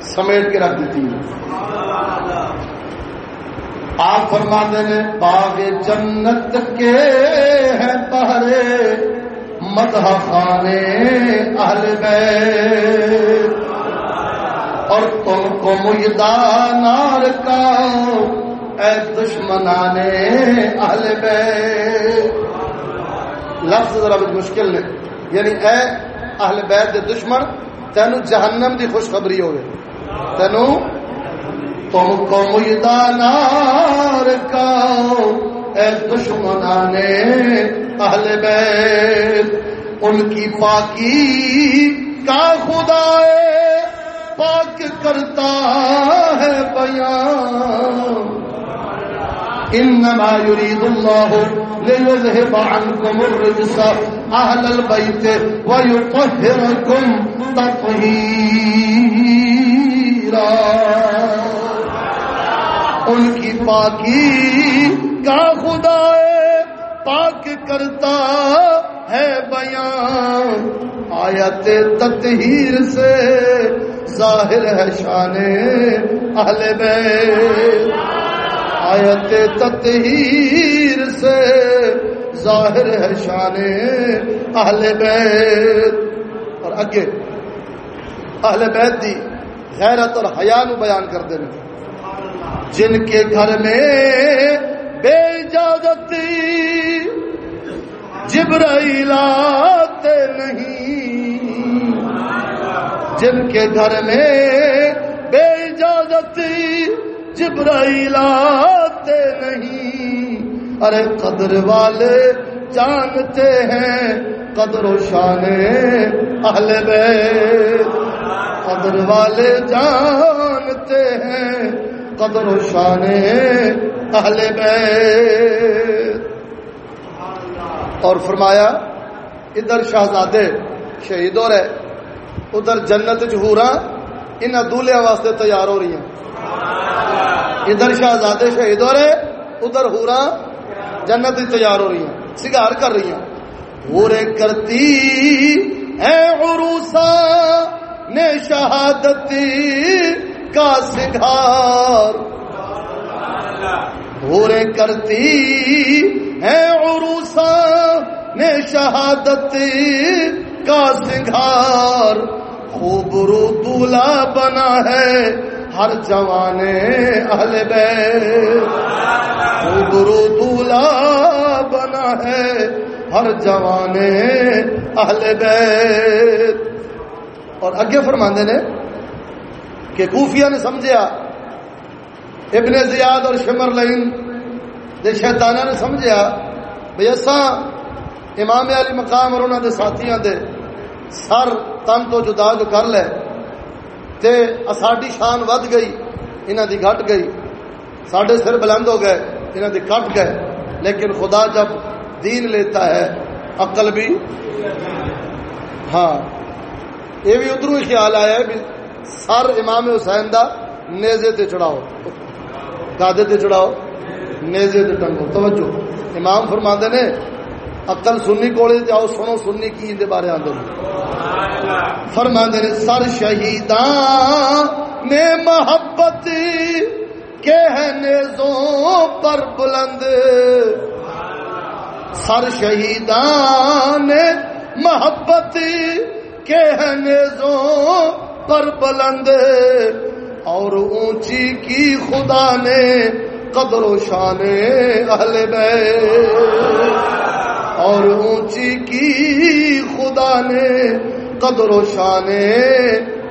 سمیٹ کے رکھ دیتی آپ فرما نے باغ جنت کے ہیں پہرے مدح خانے اہل بیت۔ اور تم کو مجدہ نار کا اے دشمنان اہل بیت۔ لفظ ذرا بھی مشکل نے یعنی اے اہل بیت دے دشمن، تینو جہنم دی خوشخبری ہوئے۔ تینو تم کو مجدہ نار کا اے دشمنان اہل بیت۔ ان کی پاکی کا خدا پاک کرتا ہے بیان۔ انما يريد الله ليذهب عنكم الرجس اهل البيت ويطهركم تطهيرا ان کی پاکی کا خدا ہے پاک کرتا ہے بیان۔ آیت تطہیر سے ظاہر ہے شان اہل بیت۔ آیت تطہیر سے ظاہر ہے شان اہل بیت۔ اور اگے اہل بیت دی غیرت اور حیا نو بیان کر دیں جن کے گھر میں بے اجازت جبرائیل آتے نہیں۔ جن کے گھر میں بے اجازت جبرائیل آتے نہیں۔ ارے قدر والے جانتے ہیں قدر و شان اہل بیت۔ قدر والے جانتے ہیں قدر و شان اہل بیت۔ اور فرمایا، ادھر شہزادے شہید ہو رہے ادھر جنت جہورا ان دولیا واسطے تیار ہو رہی ہیں۔ ادھر شہزادے شہید ہو رہے ادھر ہورا جنت تیار ہو رہی ہیں سگار کر رہی ہیں۔ ہورے کرتی ہے عروسا نے شہادتی کا سگار ہورے کرتی ہے عروسا نے شہادت کا سنگھار۔ خوب رو دولہ بنا ہے ہر جوان اہل بیت۔ خوب رو دولہ بنا ہے ہر جوانے اہل بیت۔ اور اگے فرماندے نے کہ کوفیا نے سمجھا ابن زیاد اور شمر لائن دے شیطانہ نے سمجھا بھئی ایسا امام علی مقام اور انہوں دے ساتھیاں دے سر تن تو جدا جو کر لے، تے اساڈی شان ود گئی انہوں دی گھٹ گئی۔ ساڈے سر بلند ہو گئے انہوں دی کٹ گئے۔ لیکن خدا جب دین لیتا ہے، عقل بھی ہاں یہ بھی ادھر ہی خیال آیا ہے سر امام حسین دا نیزے تے چڑھاؤ۔ دادے تے چڑھاؤ، نیزے تے ٹنگو۔ توجہ۔ امام فرماندے نے، عقل سنی کولے جاؤ، سنو سنی کی دے بارے آندے نے۔ فرماندے نے، سر شہیداں نے محبت کے ہے نیزوں پر بلند۔ سر شہیدان نے محبت کے ہے نیزوں پر بلند اور اونچی کی خدا نے قدر و شان اہل بیت اور اونچی کی خدا نے قدر و شان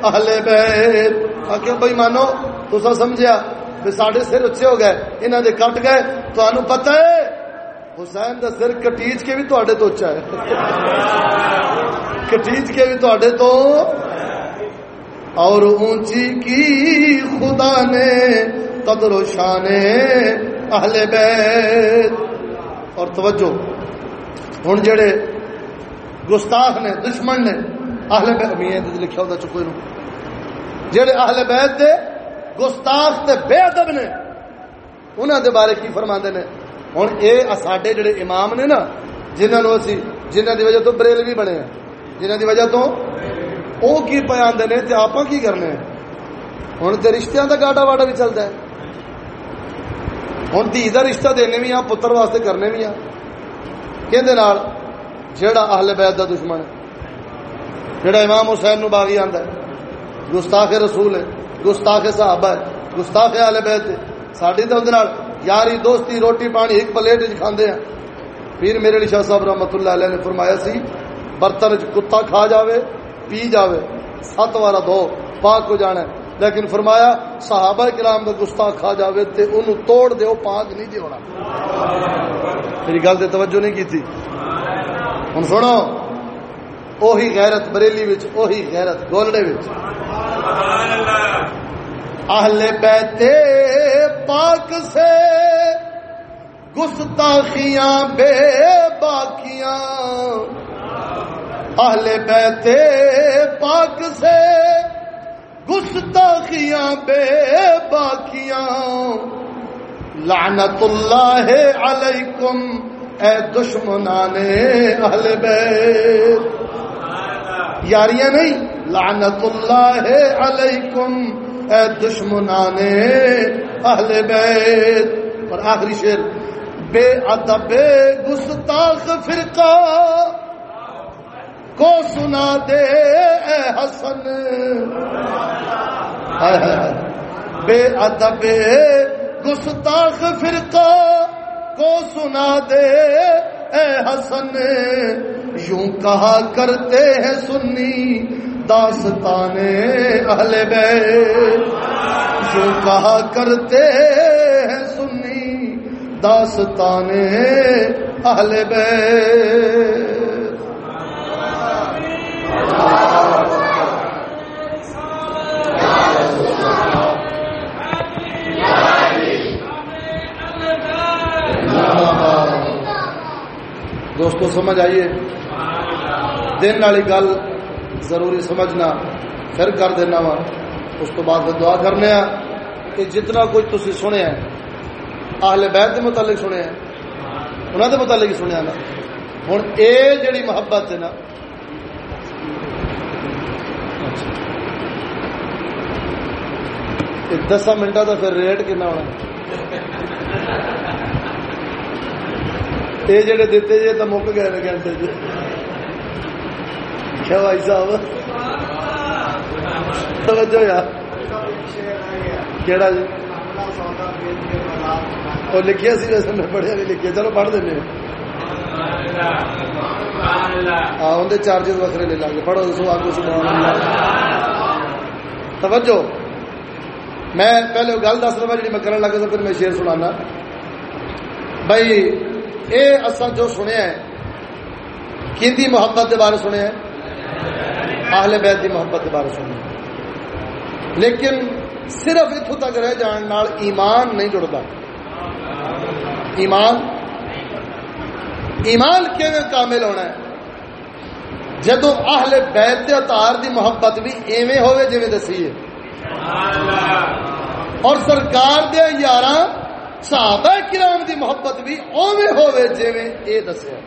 اہل بیت آکے بھائی مانو تو سا سمجھیا بھی ساڑھے سر اچھے ہو گئے، انہاں دے کٹ گئے تو پتہ ہے، حسین دا سر کٹیج کے بھی تو تو اچھا ہے۔ کٹیج کے بھی تو تو اور اونچی کی خدا نے قدر و شان اہل بیت۔ اور توجہ، ہن جڑے گستاخ نے، دشمن نے اہل بیت میاں تے ہوتا چکو جڑے اہل بیت دے گستاخ تے بے ادب نے، انہاں دے بارے کی فرماندے نے؟ ہن اے ساڈے جڑے امام نے نا، جنہاں نو اسی، جنہاں دی وجہ تو بریلوی بنے ہیں، جنہاں دی وجہ تو او کی بیان دے تے آپاں کی کرنے ہیں؟ ہن تے رشتیاں دا گاڈا بھی چلدا ہے۔ ہن دھی دا رشتہ دینے بھی آ پتر واسطے کرنے بھی آ کہندے نال جیڑا اہل بیت دا دشمن ہے، جیڑا امام حسین نو باغی آندا ہے، گستاخ رسول ہے، گستاخ صحابہ ہے، گستاخ اہل بیت ہے۔ ساڈی تے یاری دوستی، روٹی پانی ایک پلیٹ کھاندے ہیں۔ پیر میرے علی شاہ صاحب رحمتہ اللہ علیہ نے فرمایا سی، برتن کتا کھا جاوے پی جاوے سات وارا دو، پاک ہو جانا ہے۔ لیکن فرمایا، صحابہ کرام کا گستاخ کھا جاوے تے انہوں توڑ دے، وہ پاک نہیں جی ہونا۔ میری گل تے توجہ نہیں کی تھی ہن سنو، اوہی غیرت بریلی وچ، اوہی غیرت گولڑے وچ۔ اہل بیت پاک سے گستاخیاں بے باقیاں اہل بیت پاک سے گستاخیاں بے باقیاں لعنت اللہ علیکم، اے دشمنان اہل بیت۔ یاریاں نہیں، لعنت اللہ علیکم، اے دشمنان اہل بیت۔ اور آخری شعر، بے ادب، گستاخ فرقہ۔ کو سنا دے، اے حسن۔ بے ادب، گستاخ فرقہ کو سنا دے، اے حسن۔ یوں کہا کرتے ہیں سنی داستان اہل بیت۔ یوں کہا کرتے ہیں سنی داستان اہل بیت۔ دوستو، سمجھ آئیے۔ دن والی گل ضروری سمجھنا، پھر کر دینا وا۔ اس تو بعد دعا کرنے کہ جتنا کچھ تھی سنیا اہل بیت کے متعلق سنیا انہوں کے متعلق ہی سنیا نا۔ ہوں یہ جڑی محبت ہے نا دس منٹا کا پھر ریٹ کنا ہونا یہ جڑے دیتے جی تو مک گئے گھنٹے جی کیا بھائی صاحب توجہ یار کہڑا جی وہ لکھیا سی ویسے میں پڑھیا نہیں لکھیا چلو پڑھ دیں اندر چارجز وکرے لے لیں گے پڑھو دسو آگے توجہ۔ میں پہلے گل دس رہا جی میں کرنے لگا تو پھر میں شیر سنانا۔ بھائی، اے اصل جو سنیا ہے کی محبت کے بارے سنیا ہے؟ اہل بیت کی محبت کے بارے سنیا لیکن صرف اتوں تک رہ جان نال ایمان نہیں جڑتا ایمان؟ ایمان کیون کامل ہونا ہے؟ جدو اہل بیت دے اتار دی محبت بھی ایویں ہوئے جی دسی ہے۔ اور سرکار دیا یار صحابہ کرام دی محبت بھی اوے ہوئے جی اے دسیا۔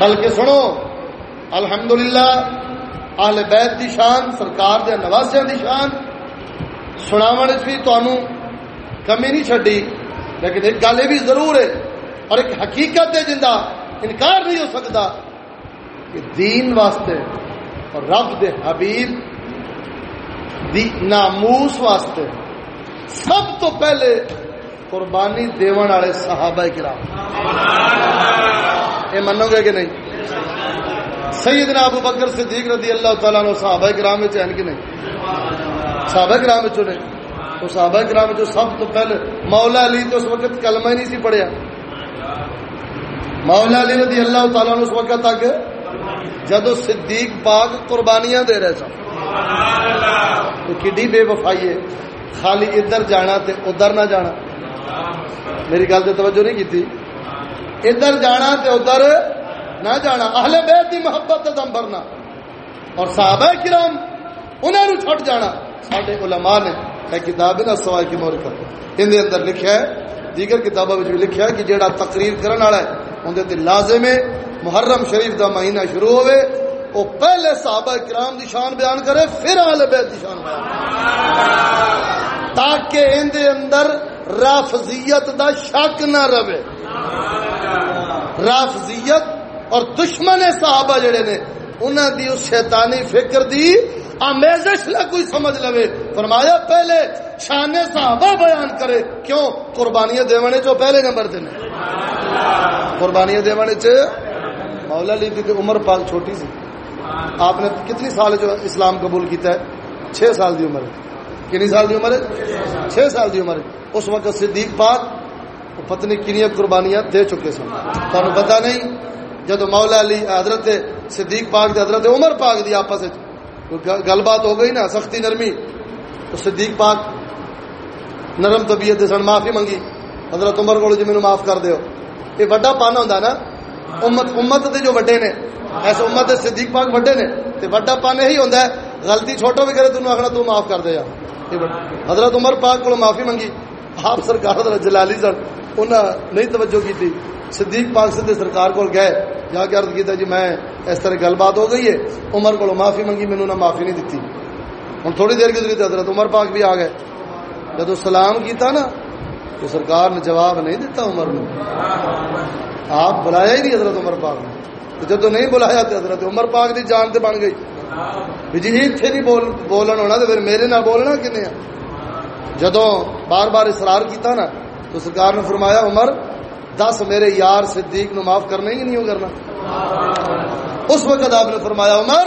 بلکہ سنو، الحمدللہ، اہل بیت دی شان، سرکار دیا نوازیاں دی شان۔ سناو بھی تمہوں کمی نہیں چڈی لیکن ایک گل یہ بھی ضرور ہے، اور ایک حقیقت ہے جنہ انکار نہیں ہو سکتا۔ کہ دین واسطے اور رب دے حبیب دی ناموس واسطے سب تو پہلے قربانی دیون والے صحابہ کرام۔ یہ منو گے کہ نہیں؟ سیدنا ابو بکر صدیق رضی اللہ تعالیٰ نے صحابہ کرام چین کہ نہیں؟ صحابہ کرام نے۔ تو صحابہ کرام جو سب تو پہلے مولا علی تو اس وقت کلمہ ہی نہیں سی پڑھیا۔ مولا علی رضی اللہ تعالیٰ نے اس وقت تک جدو صدیق پاک قربانیاں دے رہے سن۔ تو کڈی بے وفائی ہے؟ خالی ادھر جانا تے ادھر نہ جانا۔ میری گل سے توجہ نہیں کی ادھر جانا تے ادھر نہ جانا۔ اہل بیت دی محبت دم بھرنا۔ اور صحابہ کرام انہوں نے چھٹ جانا۔ سارے علماء نے یہ کتاب ہے نا سوائے کی مور کر اندر اندر لکھا ہے، دیگر کتابوں میں بھی لکھا ہے کہ جیڑا تقریر کرنے والا ہے اندر تے لازم ہے، محرم شریف دا مہینہ شروع ہوئے وہ پہلے صحابہ کرام دی شان بیان کرے، پھر آل بیت دی شان بیان تاکہ اندے اندر رافضیت دا شک نہ رہے۔ رافضیت اور دشمن صحابہ جڑے نے انہوں دی اس شیطانی فکر دی آمیزش نہ کوئی سمجھ لوے۔ فرمایا، پہلے شان صحابہ بیان کرے، کیوں؟ قربانیاں دیوانے جو پہلے نمبر دے قربانیاں دیوانے چ مولا علی کی عمر پاک چھوٹی سی۔ آپ نے کتنی سال جو اسلام قبول کیتا ہے؟ چھ سال دی عمر کنی سال دی عمر ہے؟ چھ سال دی عمر اس وقت صدیق پاک پتنی کنیا قربانیاں دے چکے سن۔ تمہیں پتا نہیں جدو مولا علی حضرت صدیق پاک دے حضرت عمر پاک دی آپس گل بات ہو گئی نا، سختی نرمی، تو صدیق پاک نرم طبیعت سن، معافی منگی۔ حضرت عمر کو جی مینو معاف کر دیو۔ یہ وڈا پانا ہوں نا، امت امت دے جو وڈے نے ایسے امت دے صدیق پاک وڈے نے، تے وڈا پان یہی ہوندا ہے، غلطی چھوٹو بھی کرے تینوں آخنا تو معاف کر دے یا حضرت عمر پاک کو معافی منگی۔ آپ سرکار حضرت جلالی سن، انہاں نہیں توجہ کی تھی صدیق پاک سدھے سرکار کو گئے جا کے عرض کیتا جی میں اس طرح گل بات ہو گئی ہے، عمر کو معافی منگی مینوں نہ معافی نہیں دیتی۔ ہوں تھوڑی دیر کی ضرورت حضرت عمر پاک بھی آ گئے۔ جب سلام کیتا نا تو سرکار نے جواب نہیں دیتا عمر نے آپ بلایا ہی نہیں حضرت عمر پاک نے جدو نہیں بلایا تو حضرت عمر پاک دی جان تے بن گئی۔ جی اتنے نہیں بول بولن ہونا تو پھر میرے نہ بولنا کنے جدو بار بار اصرار کیتا نا، تو سرکار نے فرمایا، عمر، دس میرے یار صدیق نو معاف کرنا ہی نہیں کرنا۔ اس وقت آپ نے فرمایا، عمر،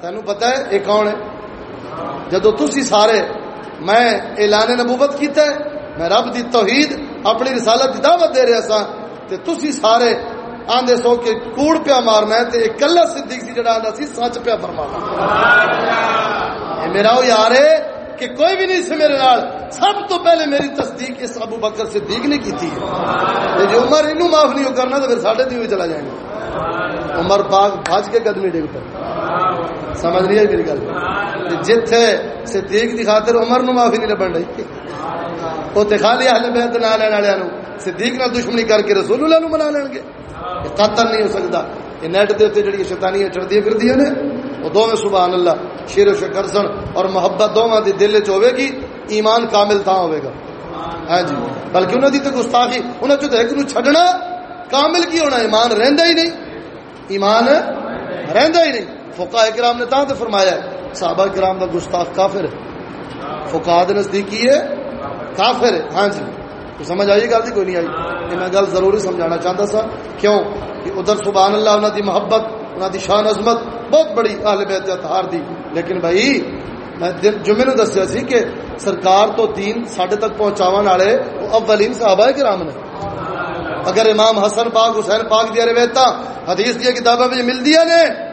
تینوں پتا ہے، یہ کون ہے؟ جدو تھی سارے، میں اعلان نبوت کیتا ہے میں رب دی توحید اپنی رسالت دی دعوت دے رہا سا تے تسی سارے آندے سو کہ کوڑ پیا مارنا ہے تے اکلا صدیق سی جڑا آندا سی سچ پیا فرمانا اے میرا او یار ہے کہ کوئی بھی نہیں سی میرے نال۔ سب تو پہلے میری تصدیق اس ابو بکر صدیق نے کی تھی۔ تے جو عمر اینو معاف نہیں کرنا تے پھر ساڈے دیوی چلا جائیں گے۔ عمر پاک بھج کے قدمی ڈگ پہ سمجھ نہیں آئی میری گل؟ جتھے صدیق دی خاطر عمر نو معافی نہیں لبن رہی۔ وہ تے خالی اہل بیت نہ لین والے صدیق نال دشمنی کر کے رسول اللہ نو منا لین گے۔ قتل نہیں ہو سکتا۔ یہ نیٹ دے اتنے جڑی شیطانیاں چڑھدی پھردی نے وہ دونوں سبحان اللہ شیر و شکر سن اور محبت دونوں دی دل چ ہوے گی، ایمان کامل تھا ہوے گا۔ ہاں جی۔ بلکہ انہوں دی تو گستاخی جی، انہوں چ ایک نو چھڈنا کامل کی ہونا، ایمان رہندا ہی نہیں۔ ایمان رہندا ہی نہیں۔ فقہ کرام نے تاں تے فرمایا ہے، صحابہ کرام دا گستاخ کافر ہے۔ فقہ دے نزدیکی ہے، کافر ہے۔ ہاں جی۔ سمجھ آئی گل جی؟ کوئی نہیں آئی۔ یہ میں گل ضروری سمجھانا چاہتا سا۔ کیوں؟ کہ ادھر سبحان اللہ انہوں دی محبت انہوں دی شان عظمت بہت بڑی اہل بیت اتحار دی۔ لیکن بھائی، میں جمعے نو دسیا سی کہ سرکار تو دین سڈے تک پہنچاون والے اولین صحابہ کرام نے۔ اگر امام حسن پاک، حسین پاک دیا روایت حدیث دیا کتابیں بھی ملتی نے،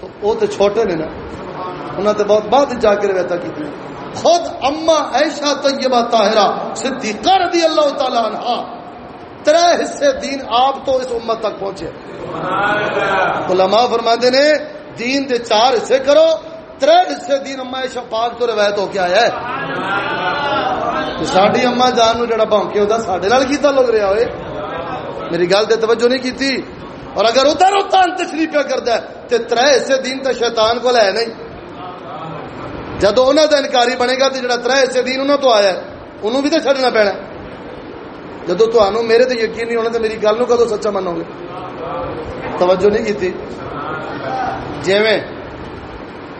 تو وہ تو چھوٹے نے نا۔ انہوں نے بہت بعد جا کے روایت کی خود اما ایشا طیبہ طاہرہ صدیقہ رضی اللہ تعالی عنہ۔ ترے حصے دین آپ تو اس امت تک پہنچے۔ علماء فرماتے نے، دین دے چار حصے کرو، ترے حصے دین اما ایشا پاک تو روایت ہو کے آیا ہے۔ ساری اما جان نو جڑا بونکے ہوتا سڈے نال کی تعلق رہا ہوئے۔ میری گل تے توجہ نہیں کی اور اگر ادھر اتان تشریف پہ کرتا ہے تو تر حصے دین تو شیطان کو ہے نہیں۔ جدو انہوں کا انکاری بنے گا تو جڑا تر حصے دین انہوں تو آیا ہے، انہوں بھی تو چڈنا پینا۔ ہے جدو تمہوں میرے تو یقین نہیں ہونا تو میری گل کدو سچا منو گے؟ توجہ نہیں کی جیویں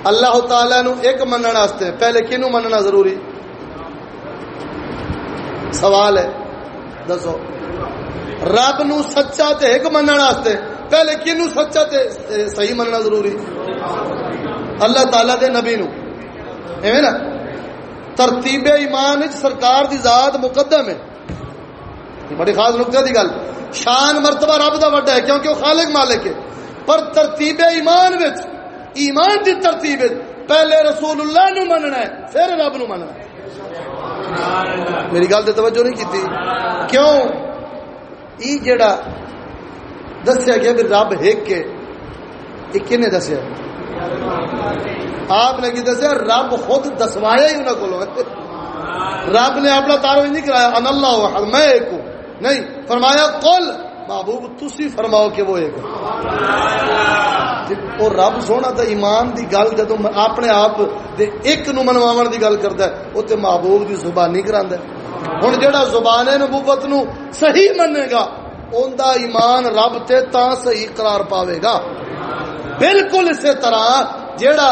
اللہ تعالی نو ایک منن واسطے پہلے کنو مننا ضروری؟ سوال ہے۔ دسو۔ رب نو سچا تے ایک منن واسطے پہلے کنو سچا تے صحیح مننا ضروری؟ اللہ تعالی دے نبی نو ایویں نا؟ ترتیب ایمان سرکار دی ذات مقدم ہے۔ بڑی خاص نقطہ دی گل۔ شان مرتبہ رب دا وڈا ہے، کیونکہ وہ خالق مالک ہے۔ پر ترتیب ایمان وچ، ایمان دی ترتیب پہلے رسول اللہ نو مننا ہے، پھر رب نو مننا ہے۔ میری گل توجہ نہیں کی کیوں؟ ای جڑا دسیا گیا بھی رب ہیک کے یہ کن دسیا؟ آپ نے کی دسیا، رب خود دسوایا ہی انہوں کو رب نے اپنا تارو نہیں کرایا ان اللہ میں ایک نہیں، فرمایا کل محبوب، تسی فرماؤ کہ وہ ایک اور رب سونا تو ایمان دی گل جدو اپنے آپ دے ایک نو منواون دی گل کرتا ہے، وہ تو محبوب دی زبانی کرا ہوں جہاں زبان نبوت نو صحیح منے گا ان دا ایمان رب تے تا صحیح قرار پاوے گا۔ بالکل اسی طرح جیڑا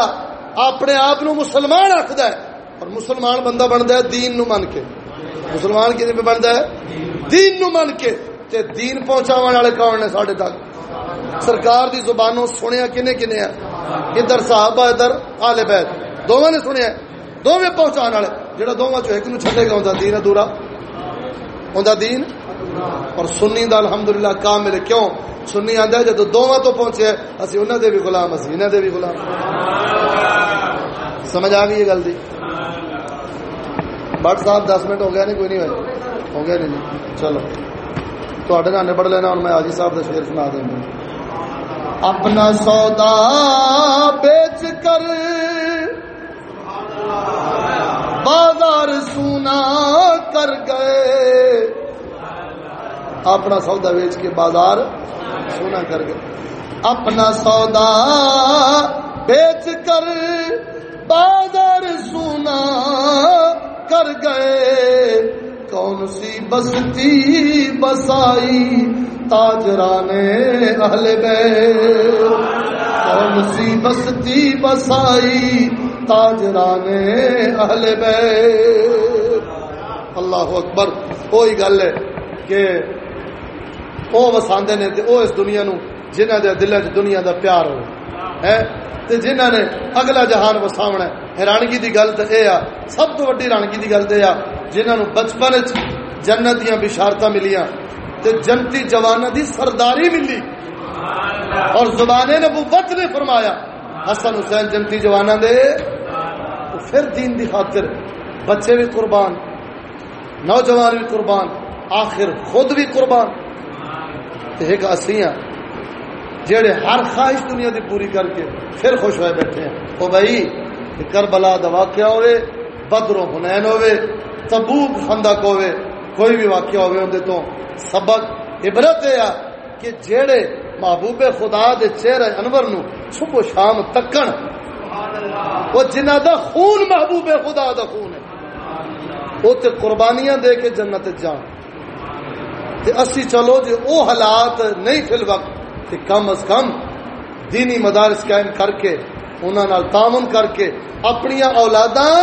اپنے آپ مسلمان رکھد ہے، اور مسلمان بندہ بنتا ہے دین نو من کے۔ مسلمان کی بنتا ہے؟ دین نو من کے۔ تے دین پہنچا والے کون نے سڈے تک؟ سرکار دی زبانوں سنیا کنے کنے ہے ادھر صحابہ، ادھر آلے بیت۔ دونوں نے سنیا دونوں پہنچا والے۔ جہاں دونوں چو ایک نو چھٹے گا ہوں دین ادھورا ہوں دین۔ اور سنی دا الحمدللہ کامل کیوں؟ سنی آدھا جدو دونوں تو پہنچے اسی انہوں دے بھی غلام، اسی انہوں دے بھی غلام۔ سمجھ آ گئی یہ گل دی؟ بٹ صاحب دس منٹ ہو گیا نہیں، کوئی نہیں ہوئے۔ ہو گیا نہیں چلو۔ تھوڑے نہ نبڑ لینا اور میں آجی صاحب کا شیر سنا دیں گا اپنا سودا بیچ کر۔ بازار سونا کر گئے۔ اپنا سودا بیچ کے بازار سونا کر گئے۔ اپنا سودا بیچ کر۔ بازار سونا کر گئے۔ کون سی بستی بسائی تاجران اہل کون سی بستی بسائی تاجران اہل بے اللہ اکبر، کوئی گل ہے کہ وہ وساندے نے تے او اس دنیا نو جنہ دے دل دنیا دا پیار ہو۔ ہے تے جنہ نے اگلا جہان وساونا ہے۔ حیرانگی دی گل تے اے آ، سب تو وڈی حیرانگی دی گل تے آ جنہ نو بچپن وچ جنت دیاں بشارتاں ملیاں، تے جنتی جوانہ دی سرداری ملی۔ اور زبان نبوت نے فرمایا، حسن حسین جنتی جوانہ دے، تو پھر دین دی خاطر بچے بھی قربان، نوجوان بھی قربان، آخر خود بھی قربان۔ ایک اسیاں جڑے ہر خواہش دنیا دی پوری کر کے پھر خوش ہوئے بیٹھے ہیں۔ وہ بھائی کربلا دا واقعہ ہوئے، بدر و حنین ہوئے، تبوک خندق ہوئے، کوئی بھی واقعہ ہوئے اندے تو سبق عبرت ہے کہ جیڑے محبوب خدا دے چہرے انور نو صبح شام تکن، وہ جنہ دا خون محبوب خدا دا خون ہے۔ وہ تے قربانیاں دے کے جنت جان۔ تے اسی چلو جی او حالات نہیں فی الوقت کہ کم از کم دینی مدارس قائم کر کے انہوں نال تعاون کر کے اپنی اولاداں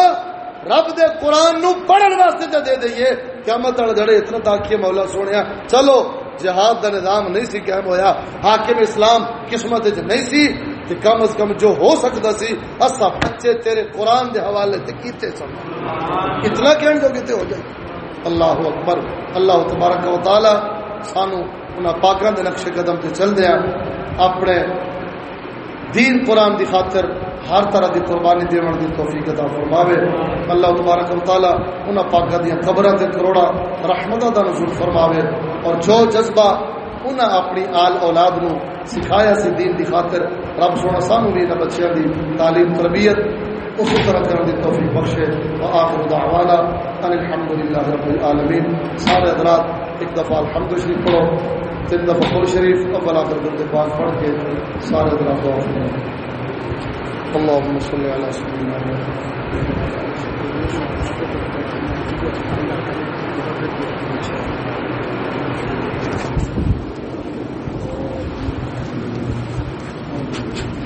رب دے قرآن نو پڑھن واسطے تے دے دئیے۔ قیامت والے دڑے اتنا تاکہ مولا سونیا۔ چلو، جہاد دا نظام نہیں سی قائم ہویا، حاکم اسلام قسمت وچ نہیں سی، تے کم از کم جو ہو سکتا سی اسا بچے تیرے قرآن دے حوالے تے کیتے سن۔ اتنا کہن جو کتے ہو جائے۔ اللہ اکبر، اللہ تبارک و تعالی سانو انہاں پاکاں دے نقش قدم تے چل دیا اپنے دین قرآن دی خاطر ہر طرح دی قربانی دیون دی توفیق عطا فرماوے۔ اللہ تبارک و تعالی انہاں پاکاں دی قبراں تے کروڑا رحمتاں دا نزول فرماوے۔ اور جو جذبہ انہاں اپنی آل اولاد نو سکھایا سی دین دی خاطر، رب سونا سانو بھی انہاں بچیاں دی تعلیم، تربیت اسی طرح کرنے دی توفیق بخشے۔ وآخر دعوانا ان الحمدللہ رب العالمین۔ سارے حضرات، ایک دفعہ الحمد شریف پڑھو، تین دفعہ قول شریف، اول آخر درد پاک پڑھ کے سارے حضرات دعا فرمائیں اللهم صل على سيدنا محمد۔ ہے